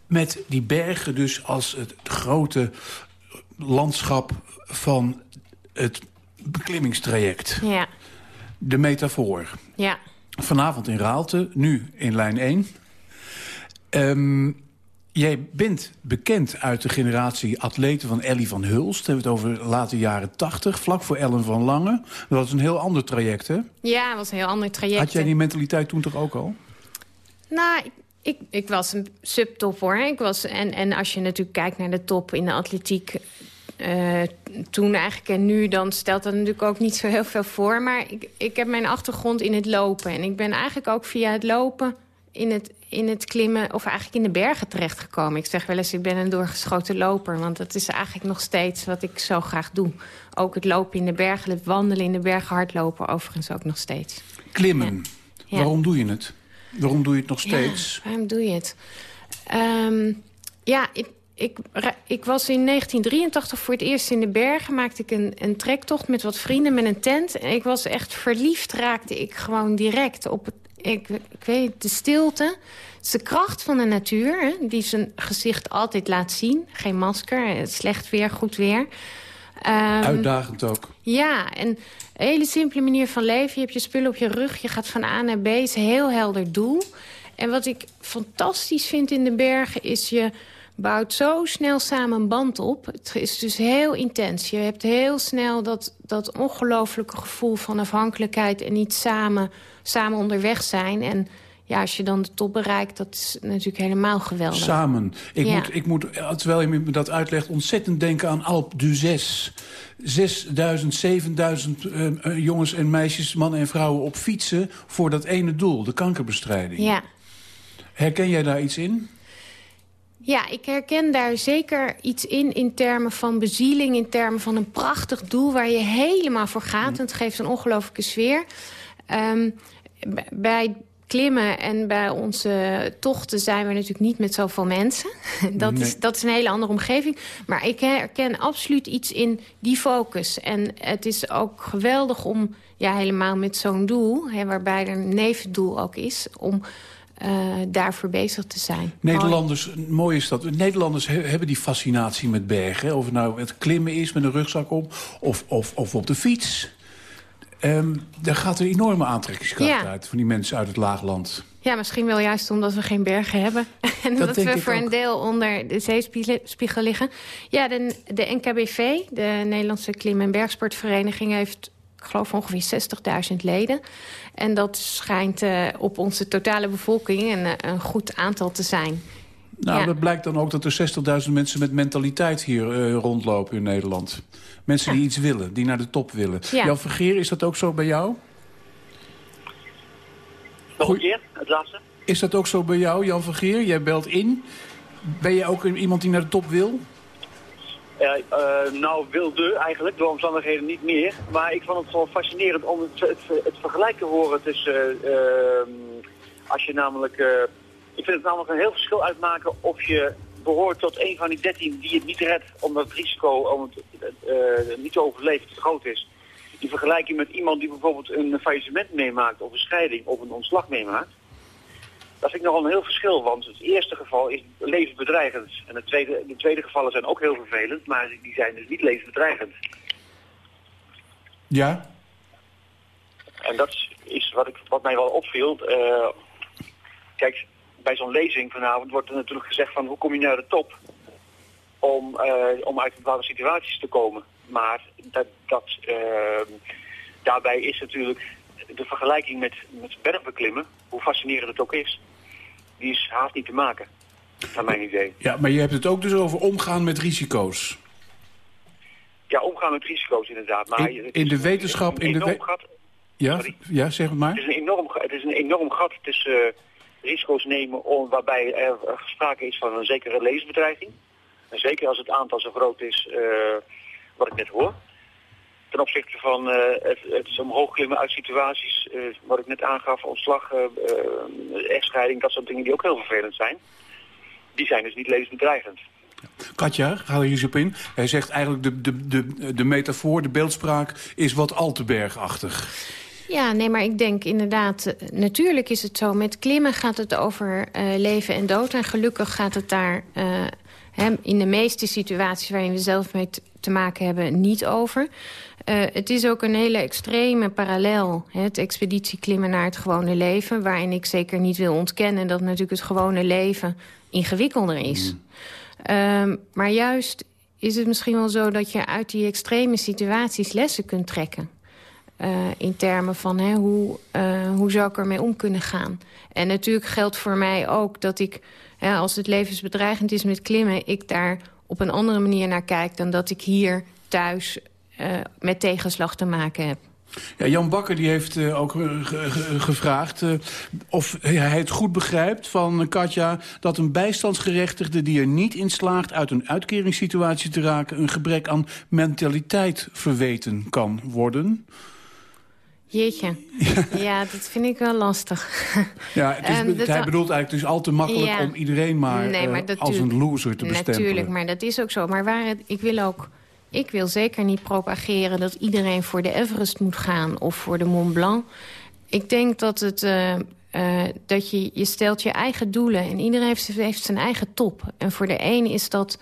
Met die bergen dus als het grote landschap van het beklimmingstraject. Ja, De metafoor. ja. Vanavond in Raalte, nu in lijn 1. Ehm, jij bent bekend uit de generatie atleten van Ellie van Hulst. We hebben het over de late jaren 80, vlak voor Ellen van Lange. Dat was een heel ander traject, hè? ja, het was een heel ander traject. Had jij die mentaliteit toen toch ook al? Nou, ik, ik, ik was een subtop hoor. Ik was, en, en als je natuurlijk kijkt naar de top in de atletiek... eh, toen eigenlijk en nu, dan stelt dat natuurlijk ook niet zo heel veel voor. Maar ik, ik heb mijn achtergrond in het lopen. En ik ben eigenlijk ook via het lopen in het, in het klimmen... of eigenlijk in de bergen terechtgekomen. Ik zeg wel eens, ik ben een doorgeschoten loper. Want dat is eigenlijk nog steeds wat ik zo graag doe. Ook het lopen in de bergen, het wandelen in de bergen, hardlopen overigens ook nog steeds. Klimmen. Ja. Waarom doe je het? Waarom doe je het nog steeds? Ja, waarom doe je het? Ehm, ja, ik, ik, ik was in 1983 voor het eerst in de bergen. Maakte ik een, een trektocht met wat vrienden met een tent. En ik was echt verliefd, raakte ik gewoon direct op het, ik, ik weet de stilte. Het is de kracht van de natuur, hè, die zijn gezicht altijd laat zien. Geen masker, eh, slecht weer, goed weer. Ehm, Uitdagend ook. ja, en een hele simpele manier van leven. Je hebt je spullen op je rug, je gaat van A naar B. Het is een heel helder doel. En wat ik fantastisch vind in de bergen is... je bouwt zo snel samen een band op. Het is dus heel intens. Je hebt heel snel dat, dat ongelofelijke gevoel van afhankelijkheid... en niet samen, samen onderweg zijn. En ja, als je dan de top bereikt, dat is natuurlijk helemaal geweldig. Samen. Ik, Ja. moet, ik moet, terwijl je me dat uitlegt, ontzettend denken aan Alp d'Huez. 6000, 7000 eh, eh, jongens en meisjes, mannen en vrouwen op fietsen... voor dat ene doel, de kankerbestrijding. Ja. Herken jij daar iets in? Ja, ik herken daar zeker iets in in termen van bezieling... in termen van een prachtig doel waar je helemaal voor gaat. En het geeft een ongelofelijke sfeer. Ehm, bij klimmen en bij onze tochten zijn we natuurlijk niet met zoveel mensen. Dat, Nee. is, dat is een hele andere omgeving. Maar ik herken absoluut iets in die focus. En het is ook geweldig om, ja, helemaal met zo'n doel... Hè, waarbij er een nevendoel ook is... om eh, daarvoor bezig te zijn. Nederlanders, mooi is dat. Nederlanders he- hebben die fascinatie met bergen. Of het nou het klimmen is met een rugzak op, of, of, of op de fiets. Ehm, daar gaat een enorme aantrekkingskracht Ja. uit van die mensen uit het laagland. Ja, misschien wel juist omdat we geen bergen hebben. en Dat we voor ook. een deel onder de zeespiegel liggen. Ja, de, de NKBV, de Nederlandse Klim- en Bergsportvereniging... heeft, ik geloof, ongeveer 60.000 leden. En dat schijnt eh, op onze totale bevolking een, eh, een goed aantal te zijn. Nou, Ja. dat blijkt dan ook dat er 60.000 mensen met mentaliteit hier eh, rondlopen in Nederland. Mensen die iets willen, die naar de top willen. Ja. Jan Vergeer, is dat ook zo bij jou? Nog een keer, het laatste. Is dat ook zo bij jou, Jan Vergeer? Jij belt in. Ben je ook iemand die naar de top wil? Eh, eh, nou, wilde eigenlijk, door omstandigheden niet meer. Maar ik vond het wel fascinerend om het, het, het vergelijk te horen tussen... eh, ehm, als je namelijk... eh, ik vind het namelijk een heel verschil uitmaken of je behoort tot een van die dertien die het niet redt... omdat het risico om het niet te overleven te groot is. In vergelijking met iemand die bijvoorbeeld een faillissement meemaakt... of een scheiding of een ontslag meemaakt. Dat vind ik nogal een heel verschil, want het eerste geval is levensbedreigend. En het tweede, de tweede gevallen zijn ook heel vervelend, maar die zijn dus niet levensbedreigend. Ja. En dat is- wat, ik, wat mij wel opviel. Eh, kijk, bij zo'n lezing vanavond wordt er natuurlijk gezegd van hoe kom je naar de top om, eh, om uit bepaalde situaties te komen. Maar dat, dat, eh, daarbij is natuurlijk de vergelijking met, met bergbeklimmen, hoe fascinerend het ook is, die is haast niet te maken, naar mijn idee. Ja, maar je hebt het ook dus over omgaan met risico's. Ja, omgaan met risico's inderdaad. Maar In, in de wetenschap... In de enorm we- gat. ja, ja, zeg het maar. Het is een enorm, het is een enorm gat tussen, risico's nemen om, waarbij er sprake is van een zekere levensbedreiging. En zeker als het aantal zo groot is, uh, wat ik net hoor. Ten opzichte van uh, het, het omhoog klimmen uit situaties, uh, wat ik net aangaf, ontslag, echtscheiding, dat soort dingen die ook heel vervelend zijn. Die zijn dus niet levensbedreigend. Katja, ga je eens op in. Hij zegt eigenlijk de, de, de, de metafoor, de beeldspraak is wat al te bergachtig. Ja, nee, maar ik denk inderdaad... natuurlijk is het zo, met klimmen gaat het over uh, leven en dood. En gelukkig gaat het daar uh, in de meeste situaties... waarin we zelf mee te maken hebben, niet over. Uh, het is ook een hele extreme parallel, hè, het expeditieklimmen naar het gewone leven... waarin ik zeker niet wil ontkennen dat natuurlijk het gewone leven ingewikkelder is. Mm. Um, maar juist is het misschien wel zo dat je uit die extreme situaties lessen kunt trekken. Uh, in termen van hè, hoe, uh, hoe zou ik ermee om kunnen gaan. En natuurlijk geldt voor mij ook dat ik, als het levensbedreigend is met klimmen... ik daar op een andere manier naar kijk dan dat ik hier thuis uh, met tegenslag te maken heb. Ja, Jan Bakker die heeft ook gevraagd of hij het goed begrijpt van Katja... dat een bijstandsgerechtigde die er niet in slaagt uit een uitkeringssituatie te raken... een gebrek aan mentaliteit verweten kan worden. Jeetje. Ja, dat vind ik wel lastig. Ja, het is, um, hij bedoelt eigenlijk dus al te makkelijk ja. om iedereen maar, nee, maar uh, als een loser te bestempelen. Natuurlijk, maar dat is ook zo. Maar waar het, ik wil ook ik wil zeker niet propageren dat iedereen voor de Everest moet gaan... of voor de Mont Blanc. Ik denk dat, het, uh, uh, dat je, je stelt je eigen doelen... en iedereen heeft, heeft zijn eigen top. En voor de een is dat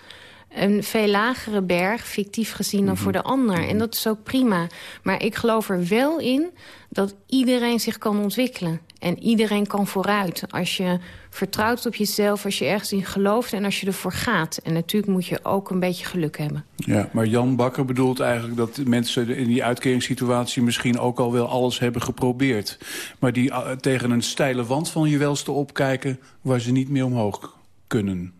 een veel lagere berg, fictief gezien, dan voor de ander. En dat is ook prima. Maar ik geloof er wel in dat iedereen zich kan ontwikkelen. En iedereen kan vooruit. Als je vertrouwt op jezelf, als je ergens in gelooft en als je ervoor gaat. En natuurlijk moet je ook een beetje geluk hebben. Ja, maar Jan Bakker bedoelt eigenlijk dat mensen in die uitkeringssituatie... misschien ook al wel alles hebben geprobeerd. Maar die uh, tegen een steile wand van je welste opkijken... waar ze niet meer omhoog kunnen.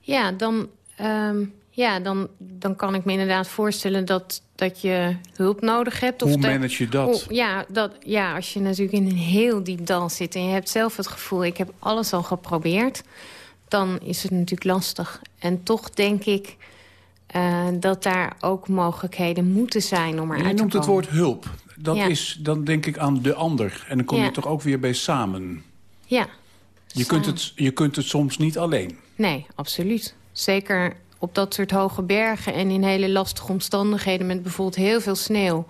Ja, dan Um, ja, dan, dan kan ik me inderdaad voorstellen dat, dat je hulp nodig hebt. Of Hoe manage je dat? Oh, ja, dat? Ja, als je natuurlijk in een heel diep dal zit... en je hebt zelf het gevoel, ik heb alles al geprobeerd... dan is het natuurlijk lastig. En toch denk ik uh, dat daar ook mogelijkheden moeten zijn om eruit te komen. Je noemt het woord hulp. Dat ja. is, dan denk ik aan de ander. En dan kom ja. je toch ook weer bij samen. Ja. Je kunt, het, je kunt het soms niet alleen. Nee, absoluut. Zeker op dat soort hoge bergen en in hele lastige omstandigheden... met bijvoorbeeld heel veel sneeuw,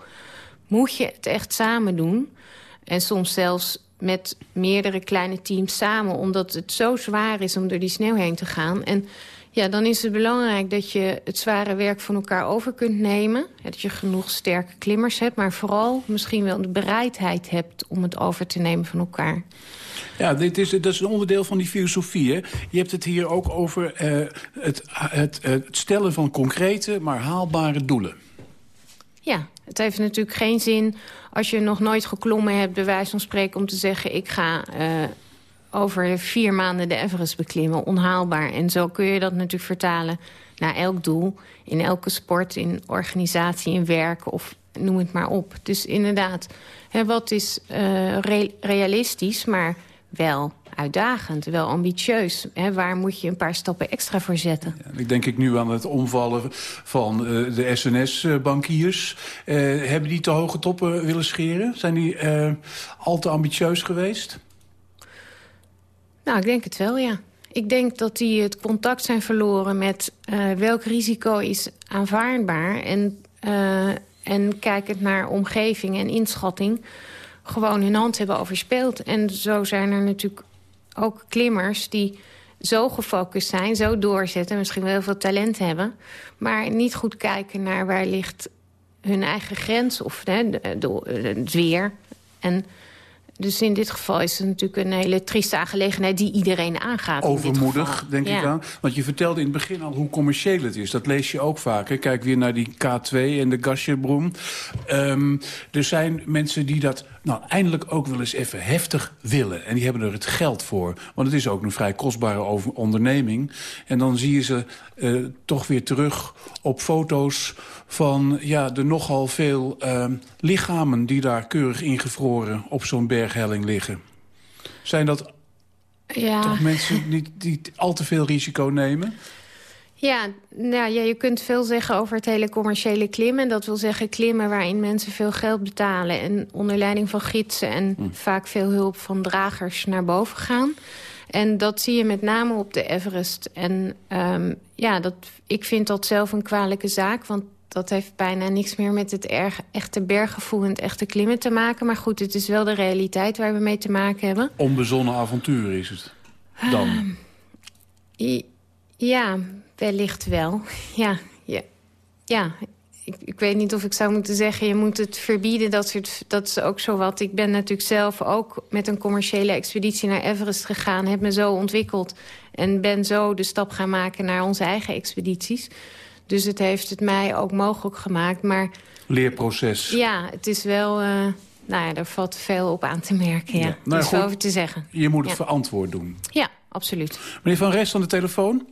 moet je het echt samen doen. En soms zelfs met meerdere kleine teams samen... omdat het zo zwaar is om door die sneeuw heen te gaan. En ja, dan is het belangrijk dat je het zware werk van elkaar over kunt nemen. Dat je genoeg sterke klimmers hebt, maar vooral misschien wel de bereidheid hebt... om het over te nemen van elkaar. Ja, dit is, dat is een onderdeel van die filosofie. Hè? Je hebt het hier ook over uh, het, het, het stellen van concrete, maar haalbare doelen. Ja, het heeft natuurlijk geen zin als je nog nooit geklommen hebt... bij wijze van spreken om te zeggen... ik ga uh, over vier maanden de Everest beklimmen, onhaalbaar. En zo kun je dat natuurlijk vertalen naar elk doel... in elke sport, in organisatie, in werk of noem het maar op. Dus inderdaad, hè, wat is re realistisch, maar wel uitdagend, wel ambitieus. Hè, waar moet je een paar stappen extra voor zetten? Ik denk ik nu aan het omvallen van uh, de SNS-bankiers. Uh, hebben die te hoge toppen willen scheren? Zijn die al te ambitieus geweest? Nou, ik denk het wel, ja. Ik denk dat die het contact zijn verloren met welk risico is aanvaardbaar... en, en kijkend naar omgeving en inschatting gewoon hun hand hebben overspeeld. En zo zijn er natuurlijk ook klimmers die zo gefocust zijn, zo doorzetten... misschien wel heel veel talent hebben... maar niet goed kijken naar waar ligt hun eigen grens of hè, het weer. En dus in dit geval is het natuurlijk een hele trieste aangelegenheid... die iedereen aangaat. Overmoedig, denk ja. ik aan. Want je vertelde in het begin al hoe commercieel het is. Dat lees je ook vaak. Kijk weer naar die K2 en de Gasjerbroem. Um, er zijn mensen die dat nou, eindelijk ook wel eens even heftig willen. En die hebben er het geld voor. Want het is ook een vrij kostbare onderneming. En dan zie je ze uh, toch weer terug op foto's van ja, de nogal veel uh, lichamen... die daar keurig ingevroren op zo'n berghelling liggen. Zijn dat Ja. Toch mensen niet, niet al te veel risico nemen? Ja, nou ja, je kunt veel zeggen over het hele commerciële klimmen. Dat wil zeggen klimmen waarin mensen veel geld betalen... en onder leiding van gidsen en Hm. vaak veel hulp van dragers naar boven gaan. En dat zie je met name op de Everest. En ehm, ja, dat, ik vind dat zelf een kwalijke zaak... want dat heeft bijna niks meer met het erg, echte berggevoel... en het echte klimmen te maken. Maar goed, het is wel de realiteit waar we mee te maken hebben. Onbezonnen avontuur is het. Dan. I- Ja, wellicht wel. Ja, ja, ja. Ik, ik weet niet of ik zou moeten zeggen... je moet het verbieden, dat, soort, dat is ook zo wat. Ik ben natuurlijk zelf ook met een commerciële expeditie naar Everest gegaan... heb me zo ontwikkeld en ben zo de stap gaan maken naar onze eigen expedities. Dus het heeft het mij ook mogelijk gemaakt. Maar Leerproces. ja, het is wel... eh, nou ja, er valt veel op aan te merken, ja. Nou, Er is wel goed. over te zeggen. Je moet het Ja. verantwoord doen. Ja, absoluut. Meneer Van Rest aan de telefoon?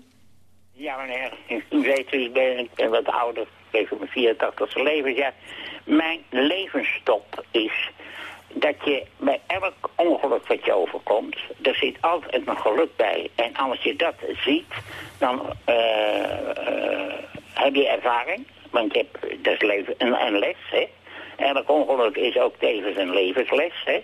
Ja, meneer. U weet wie ik ben. Ik ben wat ouder. Ik geef mijn 84 levensjaar. Mijn levensstop is dat je bij elk ongeluk wat je overkomt... er zit altijd een geluk bij. En als je dat ziet, dan eh, eh, heb je ervaring. Want je hebt, is leven, een, een les, hè. Elk ongeluk is ook tevens een levensles, hè.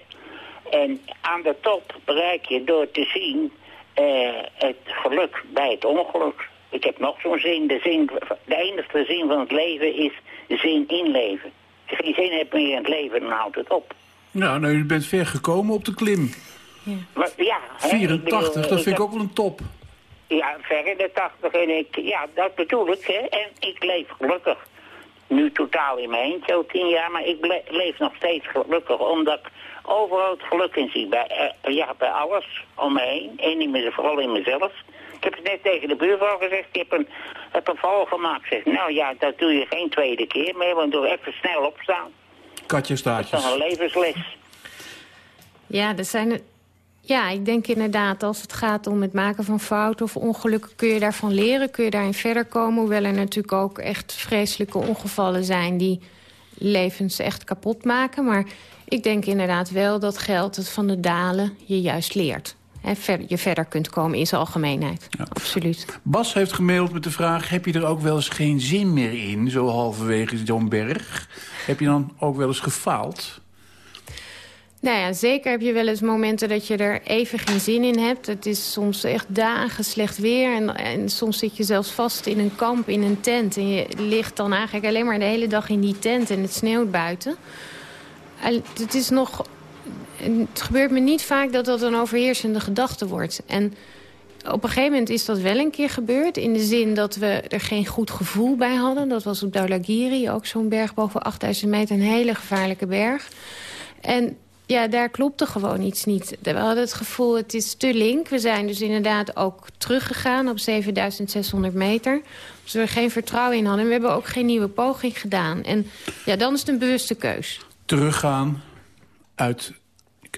En aan de top bereik je door te zien eh, het geluk bij het ongeluk. Ik heb nog zo'n zin. De, zin. de enige zin van het leven is zin in leven. Als je geen zin hebt meer in het leven, dan houdt het op. Nou, nou, u bent ver gekomen op de klim. Maar, ja, hè, ik 84, bedoel, dat vind ik heb- ook wel een top. Ja, ver in de 80 en ik, ja, dat bedoel ik, hè. En ik leef gelukkig. Nu totaal in mijn eentje, al tien jaar, maar ik leef nog steeds gelukkig, omdat ik overal het geluk in zie. Bij, eh, ja, bij alles om me heen, en in vooral in mezelf. Ik heb het net tegen de buurvrouw gezegd, ik heb een, heb een val gemaakt. Zeg, nou ja, dat doe je geen tweede keer meer, want doe even snel opstaan. Katje Dat is staartjes. een levensles. Ja, er zijn er- ja, ik denk inderdaad, als het gaat om het maken van fouten of ongelukken... kun je daarvan leren, kun je daarin verder komen. Hoewel er natuurlijk ook echt vreselijke ongevallen zijn... die levens echt kapot maken. Maar ik denk inderdaad wel dat geld het van de dalen je juist leert. Hè, ver- je verder kunt komen in zijn algemeenheid. Absoluut. Bas heeft gemaild met de vraag... heb je er ook wel eens geen zin meer in, zo halverwege zo'n berg? Heb je dan ook wel eens gefaald? Nou ja, zeker heb je wel eens momenten dat je er even geen zin in hebt. Het is soms echt dagen slecht weer. En, en soms zit je zelfs vast in een kamp, in een tent. En je ligt dan eigenlijk alleen maar de hele dag in die tent en het sneeuwt buiten. En Het is nog... Het gebeurt me niet vaak dat dat een overheersende gedachte wordt. En op een gegeven moment is dat wel een keer gebeurd. In de zin dat we er geen goed gevoel bij hadden. Dat was op Daulagiri, ook zo'n berg boven 8000 meter. Een hele gevaarlijke berg. En ja, daar klopte gewoon iets niet. We hadden het gevoel, het is te link. We zijn dus inderdaad ook teruggegaan op 7600 meter. Dus we er geen vertrouwen in hadden. We hebben ook geen nieuwe poging gedaan. En ja, dan is het een bewuste keus. Teruggaan uit,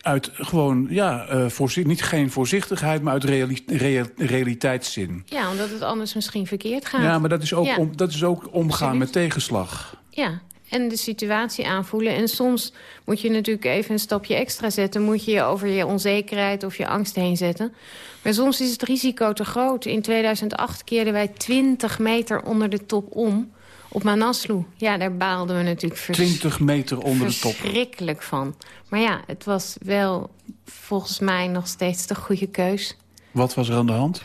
uit gewoon, ja, eh, niet geen voorzichtigheid... maar uit reali- rea- realiteitszin. Ja, omdat het anders misschien verkeerd gaat. Ja, maar dat is ook, Ja. om, dat is ook omgaan met tegenslag. Ja, en de situatie aanvoelen. En soms moet je natuurlijk even een stapje extra zetten. Moet je je over je onzekerheid of je angst heen zetten. Maar soms is het risico te groot. In 2008 keerden wij 20 meter onder de top om. Op Manaslu. Ja, daar baalden we natuurlijk vers 20 meter onder de top. verschrikkelijk van. Maar ja, het was wel volgens mij nog steeds de goede keus. Wat was er aan de hand?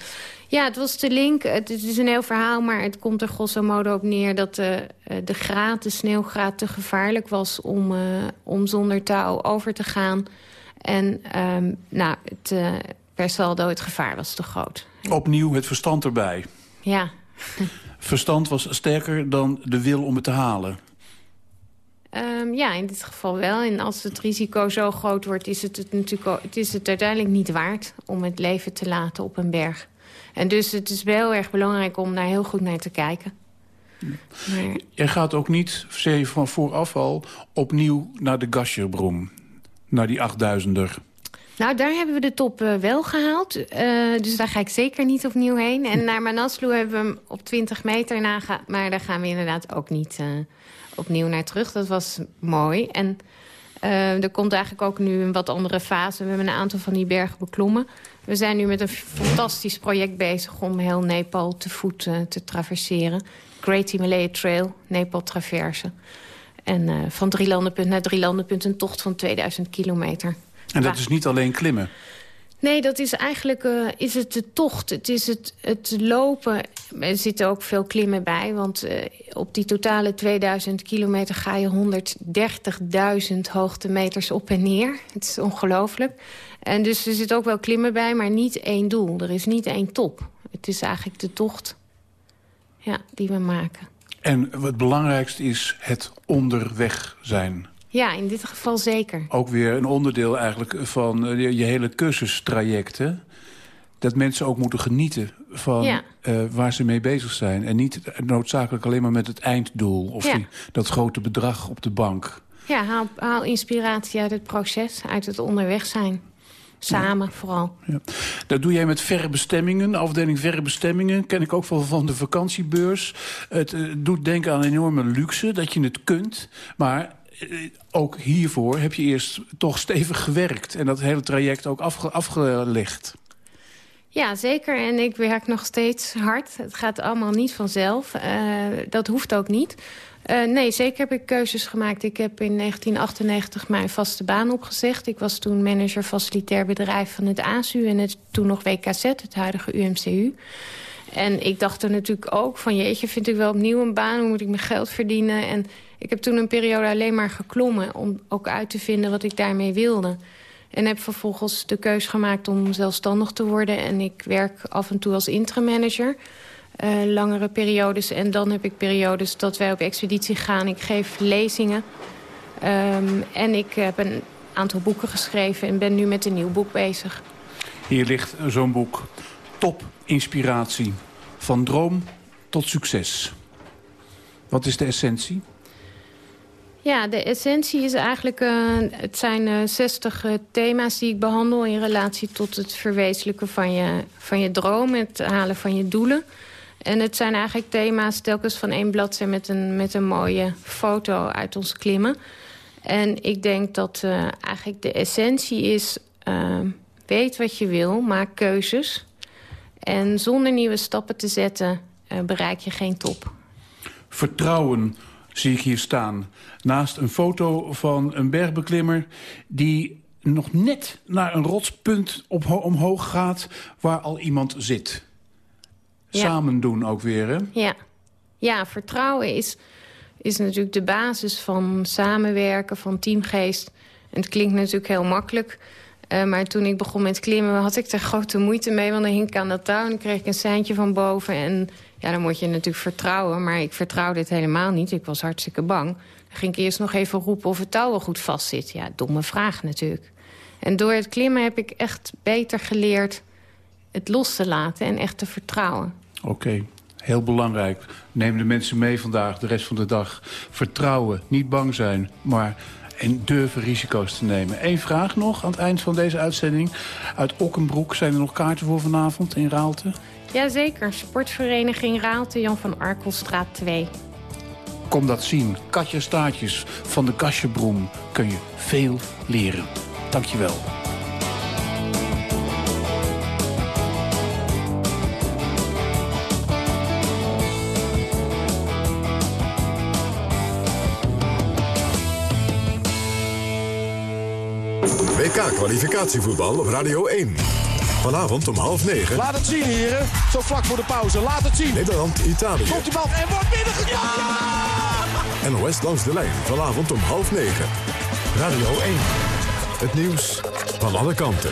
Ja, het was te link. Het is een heel verhaal, maar het komt er grosso modo op neer... dat de, eh, de graad, de sneeuwgraad, te gevaarlijk was om, eh, om zonder touw over te gaan. En ehm, nou, het, eh, per saldo, het gevaar was te groot. Opnieuw het verstand erbij. Ja, Verstand was sterker dan de wil om het te halen. Ehm, ja, in dit geval wel. En als het risico zo groot wordt, is het, het natuurlijk het is het uiteindelijk niet waard... om het leven te laten op een berg. En dus het is wel erg belangrijk om daar heel goed naar te kijken. Maar, Je gaat ook niet, van vooraf al, opnieuw naar de Gasjerbroem. Naar die 8000er. Nou, daar hebben we de top eh, wel gehaald. Eh, dus daar ga ik zeker niet opnieuw heen. En naar Manaslu hebben we hem op 20 meter nagaan. Maar daar gaan we inderdaad ook niet eh, opnieuw naar terug. Dat was mooi. En er komt eigenlijk ook nu een wat andere fase. We hebben een aantal van die bergen beklommen. We zijn nu met een fantastisch project bezig om heel Nepal te voet te traverseren. Great Himalaya Trail, Nepal Traverse. En van drielandenpunt naar drielandenpunt een tocht van 2000 kilometer. En dat is niet alleen klimmen? Nee, dat is eigenlijk uh, is het de tocht. Het is het, het lopen. Er zitten ook veel klimmen bij. Want uh, op die totale 2000 kilometer ga je 130.000 hoogtemeters op en neer. Het is ongelooflijk. En dus er zit ook wel klimmen bij, maar niet één doel. Er is niet één top. Het is eigenlijk de tocht ja, die we maken. En het belangrijkste is het onderweg zijn. Ja, in dit geval zeker. Ook weer een onderdeel eigenlijk van je, je hele cursustraject, hè? Dat mensen ook moeten genieten van ja. uh, waar ze mee bezig zijn. En niet noodzakelijk alleen maar met het einddoel. Of Ja. die, dat grote bedrag op de bank. Ja, haal, haal inspiratie uit het proces, uit het onderweg zijn. Samen vooral. Ja. Dat doe jij met verre bestemmingen. De afdeling verre bestemmingen ken ik ook wel van de vakantiebeurs. Het eh, doet denken aan enorme luxe, dat je het kunt. Maar eh, ook hiervoor heb je eerst toch stevig gewerkt. En dat hele traject ook afge afgelegd. Ja, zeker. En ik werk nog steeds hard. Het gaat allemaal niet vanzelf. Uh, dat hoeft ook niet. Uh, nee, zeker heb ik keuzes gemaakt. Ik heb in 1998 mijn vaste baan opgezegd. Ik was toen manager facilitair bedrijf van het ASU... en het toen nog WKZ, het huidige UMCU. En ik dacht er natuurlijk ook van... jeetje, vind ik wel opnieuw een baan? Hoe moet ik mijn geld verdienen? En ik heb toen een periode alleen maar geklommen... om ook uit te vinden wat ik daarmee wilde. En heb vervolgens de keus gemaakt om zelfstandig te worden. En ik werk af en toe als interim manager... Uh, langere periodes. En dan heb ik periodes dat wij op expeditie gaan. Ik geef lezingen. Um, en ik heb een aantal boeken geschreven en ben nu met een nieuw boek bezig. Hier ligt zo'n boek. Top inspiratie. Van droom tot succes. Wat is de essentie? Ja, de essentie is eigenlijk... Uh, het zijn uh, 60 uh, thema's die ik behandel... in relatie tot het verwezenlijken van je, van je droom... het halen van je doelen... En het zijn eigenlijk thema's telkens van één bladzij met een, met een mooie foto uit ons klimmen. En ik denk dat eigenlijk de essentie is... Weet wat je wil, maak keuzes. En zonder nieuwe stappen te zetten uh, bereik je geen top. Vertrouwen zie ik hier staan. Naast een foto van een bergbeklimmer die nog net naar een rotspunt op, omhoog gaat... waar al iemand zit. Ja. Samen doen ook weer, hè? Ja, ja vertrouwen is, is natuurlijk de basis van samenwerken, van teamgeest. En het klinkt natuurlijk heel makkelijk. Uh, maar toen ik begon met klimmen had ik er grote moeite mee. Want dan hing ik aan dat touw en dan kreeg ik een seintje van boven. En ja, dan moet je natuurlijk vertrouwen. Maar ik vertrouwde het helemaal niet. Ik was hartstikke bang. Dan ging ik eerst nog even roepen of het touw goed vast zit. Ja, domme vraag natuurlijk. En door het klimmen heb ik echt beter geleerd het los te laten en echt te vertrouwen. Oké, heel belangrijk. Neem de mensen mee vandaag, de rest van de dag. Vertrouwen, niet bang zijn, maar en durven risico's te nemen. Eén vraag nog aan het eind van deze uitzending. Uit Okkenbroek zijn er nog kaarten voor vanavond in Raalte? Jazeker, sportvereniging Raalte, Jan van Arkelstraat 2. Kom dat zien. Katja Staartjes van de Kasjebroem kun je veel leren. Dankjewel. WK-kwalificatievoetbal op Radio 1. Vanavond om half negen. Laat het zien, heren. Zo vlak voor de pauze. Laat het zien. Nederland-Italië. Komt die bal en wordt binnengekomen. Ja! NOS langs de lijn. Vanavond om half negen. Radio 1. Het nieuws van alle kanten.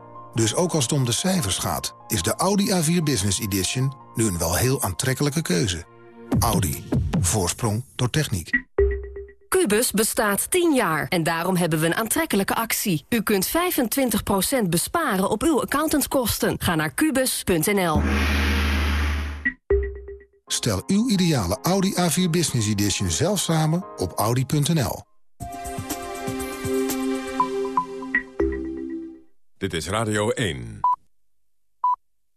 Dus ook als het om de cijfers gaat, is de Audi A4 Business Edition nu een wel heel aantrekkelijke keuze. Audi. Voorsprong door techniek. Cubus bestaat 10 jaar en daarom hebben we een aantrekkelijke actie. U kunt 25% besparen op uw accountantskosten. Ga naar kubus.nl. Stel uw ideale Audi A4 Business Edition zelf samen op audi.nl. Dit is Radio 1.